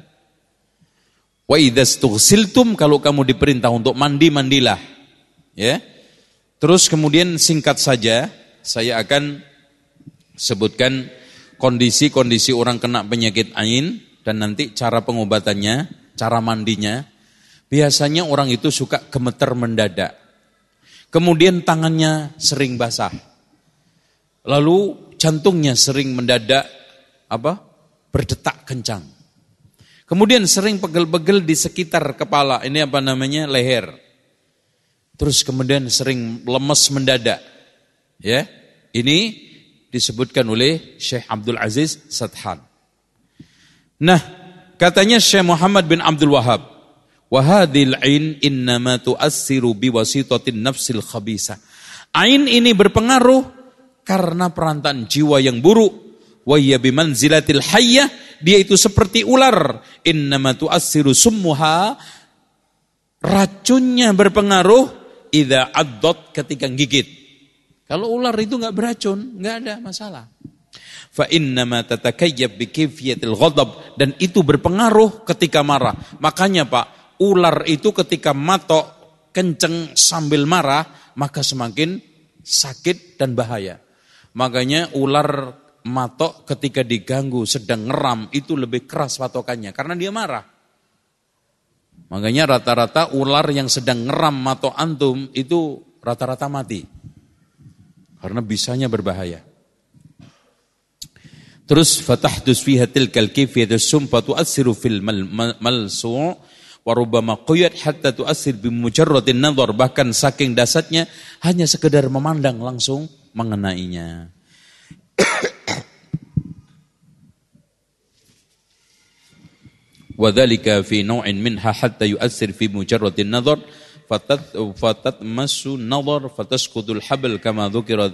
Wa idastughsiltum kalau kamu diperintah untuk mandi mandilah. Ya. Terus kemudian singkat saja saya akan sebutkan kondisi-kondisi orang kena penyakit ain dan nanti cara pengobatannya, cara mandinya. Biasanya orang itu suka gemeter mendadak. Kemudian tangannya sering basah. Lalu jantungnya sering mendadak apa? berdetak kencang. Kemudian sering pegel-pegel di sekitar kepala. Ini apa namanya? leher. Terus kemudian sering lemes mendadak. Ya. Ini disebutkan oleh Syekh Abdul Aziz Sadhan. Nah, katanya Syekh Muhammad bin Abdul Wahab, "Wahadil ain innama tu'assiru biwasitatin nafsil khabisa." Ain ini berpengaruh karena perantaraan jiwa yang buruk. Wa hiya bimanzilatil hayyah, dia itu seperti ular. Innama tu'assiru summuha racunnya berpengaruh idza addot ketika gigit. Kalau ular itu nggak beracun, nggak ada masalah. Fa innama tatakayyab bi kayfiyatil ghadab dan itu berpengaruh ketika marah. Makanya Pak, ular itu ketika matok kenceng sambil marah, maka semakin sakit dan bahaya. Makanya ular matok ketika diganggu sedang ngeram itu lebih keras patokannya karena dia marah. Makanya rata-rata ular yang sedang ngeram matok antum itu rata-rata mati. Karena bisanya berbahaya. Terus fatahdus fiha tilkal kayfiyatus sumfa tu'assiru fil malsu' Warubama quyat hatta tu'asir bimujarradin nadhar. Bahkan saking dasarnya hanya sekedar memandang langsung mengenainya. Wadhalika fi naw'in minha hatta yu'assir fi mujarradin nadhar fatat fatatmassu nadhar fatasqutul habl kama dhukira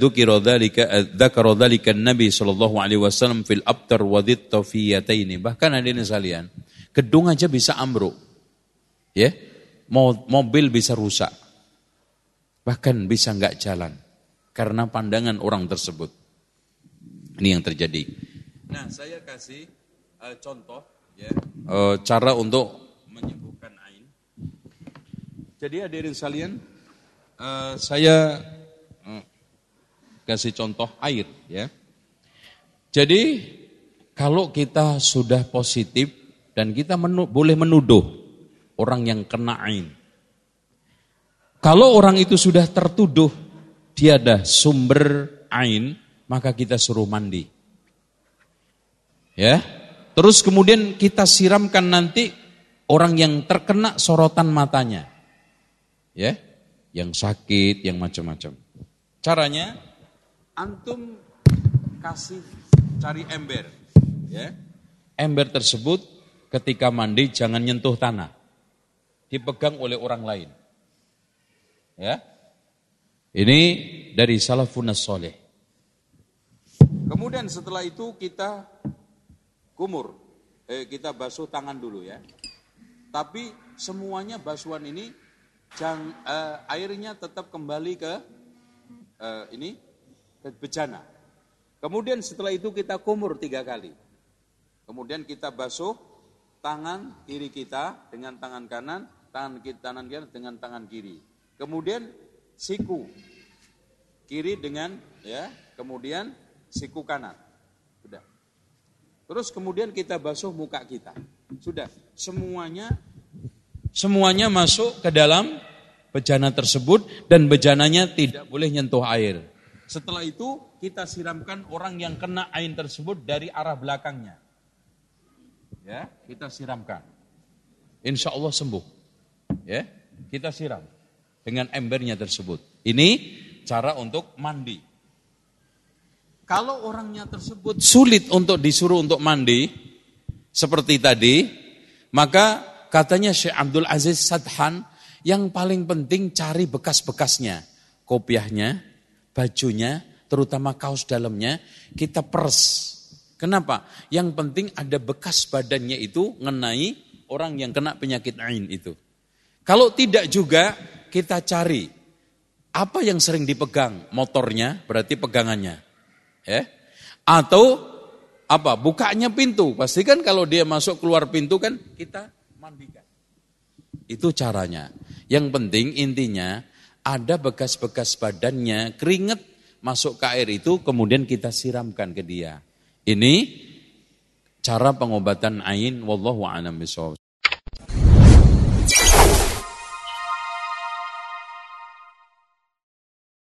ذكر ذلك ذكر ذلك النبي صلى الله عليه وسلم في الابتر وذي bahkan hadirin sekalian gedung aja bisa ambruk. Ya? Mobil bisa rusak. Bahkan bisa nggak jalan karena pandangan orang tersebut. Ini yang terjadi. Nah saya kasih uh, contoh ya. Uh, cara untuk menyembuhkan ain. Jadi hadirin sekalian uh, saya kasih contoh air ya. Jadi kalau kita sudah positif dan kita menu, boleh menuduh orang yang kena ain. Kalau orang itu sudah tertuduh dia ada sumber ain, maka kita suruh mandi. Ya. Terus kemudian kita siramkan nanti orang yang terkena sorotan matanya. Ya. Yang sakit, yang macam-macam. Caranya antum kasih cari ember, ya. Ember tersebut ketika mandi jangan nyentuh tanah. Dipegang oleh orang lain. Ya. Ini dari salafun soleh. Kemudian setelah itu kita kumur. Eh, kita basuh tangan dulu ya. Tapi semuanya basuhan ini jang, eh, airnya tetap kembali ke eh, ini bejana. Kemudian setelah itu kita kumur tiga kali. Kemudian kita basuh tangan kiri kita dengan tangan kanan, tangan kiri, tangan kiri dengan tangan kiri. Kemudian siku kiri dengan ya, kemudian siku kanan. Sudah. Terus kemudian kita basuh muka kita. Sudah. Semuanya semuanya masuk ke dalam bejana tersebut dan bejananya tidak boleh nyentuh air. Setelah itu kita siramkan orang yang kena ain tersebut dari arah belakangnya. Ya, kita siramkan. Insya Allah sembuh. Ya, kita siram dengan embernya tersebut. Ini cara untuk mandi. Kalau orangnya tersebut sulit untuk disuruh untuk mandi, seperti tadi, maka katanya Syekh Abdul Aziz Sadhan, yang paling penting cari bekas-bekasnya. Kopiahnya, bajunya, terutama kaos dalamnya, kita peres. Kenapa? Yang penting ada bekas badannya itu ngenai orang yang kena penyakit ain itu. Kalau tidak juga kita cari apa yang sering dipegang motornya berarti pegangannya. Ya. Atau apa? Bukanya pintu. Pastikan kalau dia masuk keluar pintu kan kita mandikan. Itu caranya. Yang penting intinya ada bekas-bekas badannya, keringet masuk ke air itu kemudian kita siramkan ke dia. Ini cara pengobatan ain wallahu a'lam bishawab.